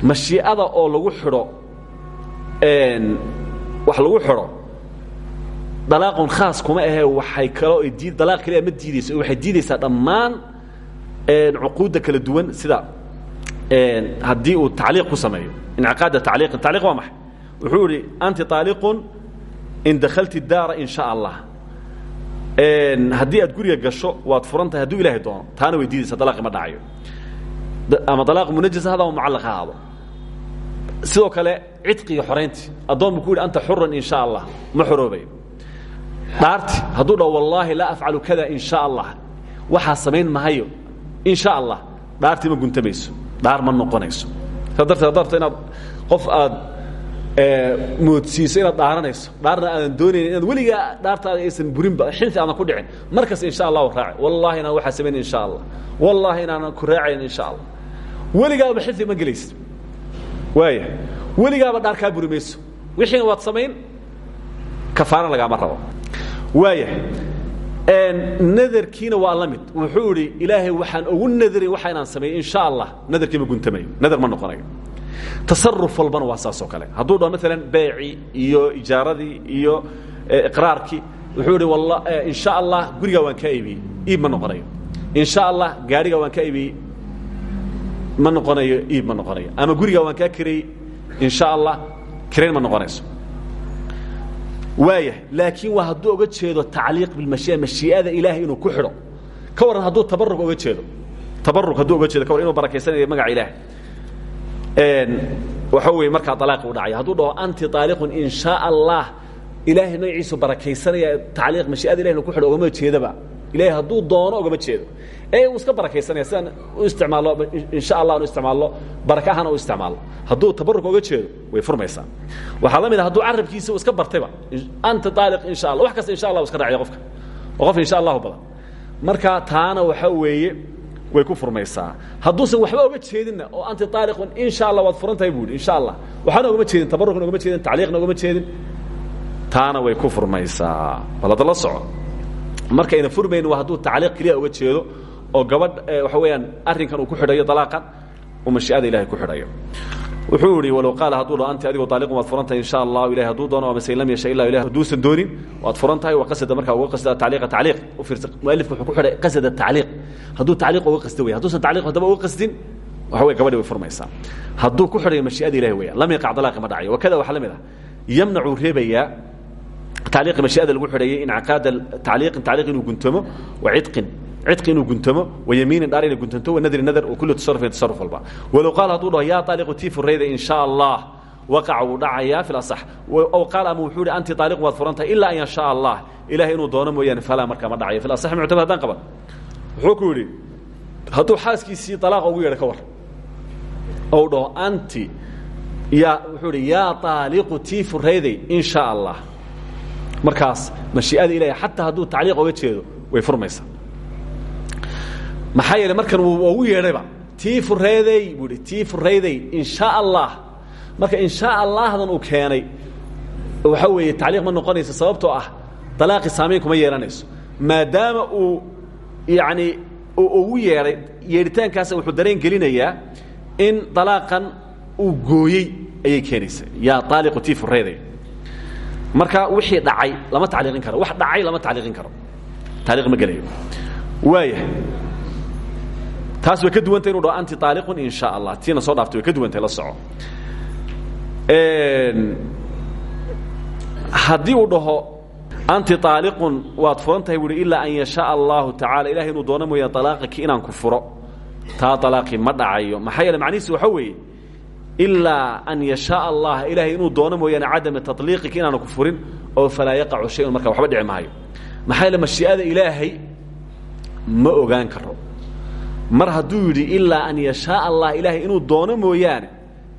mashii'ada oo lagu xidho wax lagu xidho dalaaqun khaas kuma ahee waxay kaloo dii dalaaq kaliya ma diidayso waxay diidaysaa dhammaan cuquudda kala duwan sida haddii uu tacliiq ku sameeyo incaaqaada tacliiqin tacliiq waa maxay? Wuxuu idhi anti طaaliqun in dakhalti daara in sha allah haddii aad guriga gasho waad furan tahay hadduu ilahay doono taana way diidaysaa dalaaqi ma dhacayo ama dalaaq munajis hada ama mucallaq ha ahaado sidoo kale cidqiga xoraynti. Addoon bu ku yidhi anta xuran in sha allah. Ma xoroobayo dhaarti hadduu dhaho wallaahi laa afcalu kada in sha allah. Waxaa samayn mahayo in sha allah. Dhaartii ma guntamayso dhaar ma noqonayso. Saa darteed darto inaad qof aad moodsiiso inaad dhaaranayso dhaarna aadan doonayn inaad weligaa dhaartaada aysan burinba xinti aadan ku dhicin. Markas in sha allahu raaci. Wallahi inaan waxaa samayn in sha allah. Wallahi inaanan ku raacayn in sha allah. Weligaaba xinti ma gelayso waaya weligaaba dhaar kaa buri mayso wixiina waad samayn kafaana lagaama rabo. Waaya nadarkiina waa la mid. Wuxuu idhi ilaahay waxaan ugu nadaray waxa inaan sameeyo in sha allah nadarkii ma guntamayo nadar ma noqonayo tasaruf walbana waa saas oo kale. Hadduu dhaho maalan beecii iyo ijaaradii iyo iqraarkii wuxuu idhi walla in sha allah gurigaa waan kaa iibiyey iib ma noqonayo. In sha allah gaarigaa waan kaa iibiyey ma noqonayo iib ma noqonayo. Ama gurigaa waan kaa kirayey in sha allah kirayn ma noqonayso waaya laakiin waa hadduu oga jeedo tacliiq bilmashiia mashii'ada ilaahay inuu ku xidho. Ka warran hadduu tabarug oga jeedo. Tabarug hadduu oga jeedo ka warran inuu barakaysanayo magaca ilaahay. Waxa weeye markaa alaaqi u dhacaya hadduu dhaho anti aaliqun in shaa allah ilaahay magaciisu barakaysanaya tacliiq mashii'ada ilahay inuu ku xidho ogama jeedaba. Ilahay hadduu doono ogama jeedo ee uu iska barakaysanaya sidaan u isticmaallo in sha allah anu isticmaallo baraka ahana u isticmaallo hadduu tabaruk oga jeedo way furmaysaa. Waxaa la mid a hadduu carabkiisa uu iska bartayba anta aaliq in sha allah wax kasta in sha allah u iska raacaya qofka. Oo qof in sha allahu badan. Marka taana waxa weeye way ku furmaysaa. Hadduusan waxba oga jeedinna oo anti aaliqun in sha allah waad furan tahay bu yidhi in sha allah waxaana ogama jeedin tabarukna ogama jeedin tacliiqna ogama jeedin. Taana way ku furmaysaa. Bal hadda la soco. Markayna furmayn waa hadduu tacliiq keliya oga jeedo oo gabadh waxa weeyaan arrinkan uu ku xidhayo dalaaqan uu mashii'ada ilahay ku xidhayo. Wuxuu ihi walow qaala hadduu dho anti adigoo taaliqun waad furan tahay insha allahu ilahi hadduu doono amase lam yasha illa ilah hadduusan doonin waad furan tahay wa qasada markaa uga qasda tacliiqa tacliiq. U fiirsa mualifku wuxuu ku xidhay qasada tacliiq. Hadduu tacliiq uga qasda wey hadduusan tacliiq haddaba uga qasdin waxa wey gabadhi way furmaysaa. Hadduu ku xidhayo mashii'ada ilahi weeyaan lam yaqac dalaaqi ma dhacayo wakada waxaa la mid ah yamnacuu reebayaa tacliiqi mashii'ada lagu xidhayay incaaqaada tacliiqin tacliiq inuu guntamo wa cidqin cidqi inuu guntamo wayamiinin dhaar inay guntanto wanadri nadar kulli tasarufin tasaruf walba walow qaal hadduu dhaho yaa taaliqu tii furayda in shaa allah waqaca wuu dhacayaa fi lasax ow qaal ama wuxuu ihi anti taaliqu waad furan tahay ilaa an yashaa allah ilahay inuu doono mooyaane falaa markaa ma dhacayo fi lasax muctamad haddaan qaban wuxuu ku yidhi hadduu xaaskiisii talaaqa ugu yeedha ka war ou dhaho anti yaa wuxuu idhi yaa taaliqu tii furayday in shaa allah markaas mashii'ada ilahay xataa hadduu tacliiq oga jeedo way furmaysaa maxaa yeele markan wuu ugu yeedhayba tii furayday buu ihi tii furayday in shaa allah marka in shaa allahdan uu keenay waxa weeye tacliiq ma noqonayso sababtoo ah dalaaqi saamayn kuma yeelanayso. Maadaama uu yacni uu ugu yeedhay yeedhitaankaasa wuxuu dareen gelinayaa in dalaaqan uu gooyey ayay keenaysa yaa taaliqu tii furayday marka wixii dhacay lama tacliiqin karo wax dhacay lama tacliiqin karo. Tacliiq ma gelayo. Waaya taas way ka duwantay inu dhaho anti taaliqun in shaa allah tiina soo dhaaftay way ka duwantay la soco haddii uu dhaho anti taaliqun waad furan tahay buuhi ilaa an yashaaa allahu tacala ilahay inuu doono mooyaan alaaqiki inaan ku furo taa alaaqi ma dhacayo maxaa yeele macnihiisi waxa weeye ilaa an yashaaa allah ilahay inuu doono mooyaane cadama taطliiqika inaanu ku furin oo falaa yaqacu shayun marka waxba dhici maayo maxaa yeele mashii'ada ilaahay ma ogaan karo mar hadduu yidhi ilaa an yashaaa allah ilaahay inuu doono mooyaane.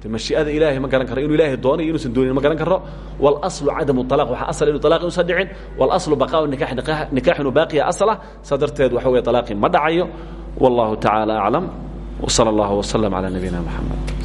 De mashii'ada ma garan karo inuu ilaahay doono iyo inuusan doonin ma garan karo. Walaslu cadamu alaq waxaa asal inu alaq inuusan dhicin walaslu baqaau nikax nikaaxinu baaqiya aslah saa darteed waxa weye alaaqi ma dhacayo. Wallahu tacaala aclam wsala allahu wslam calaa nabiyina moxamed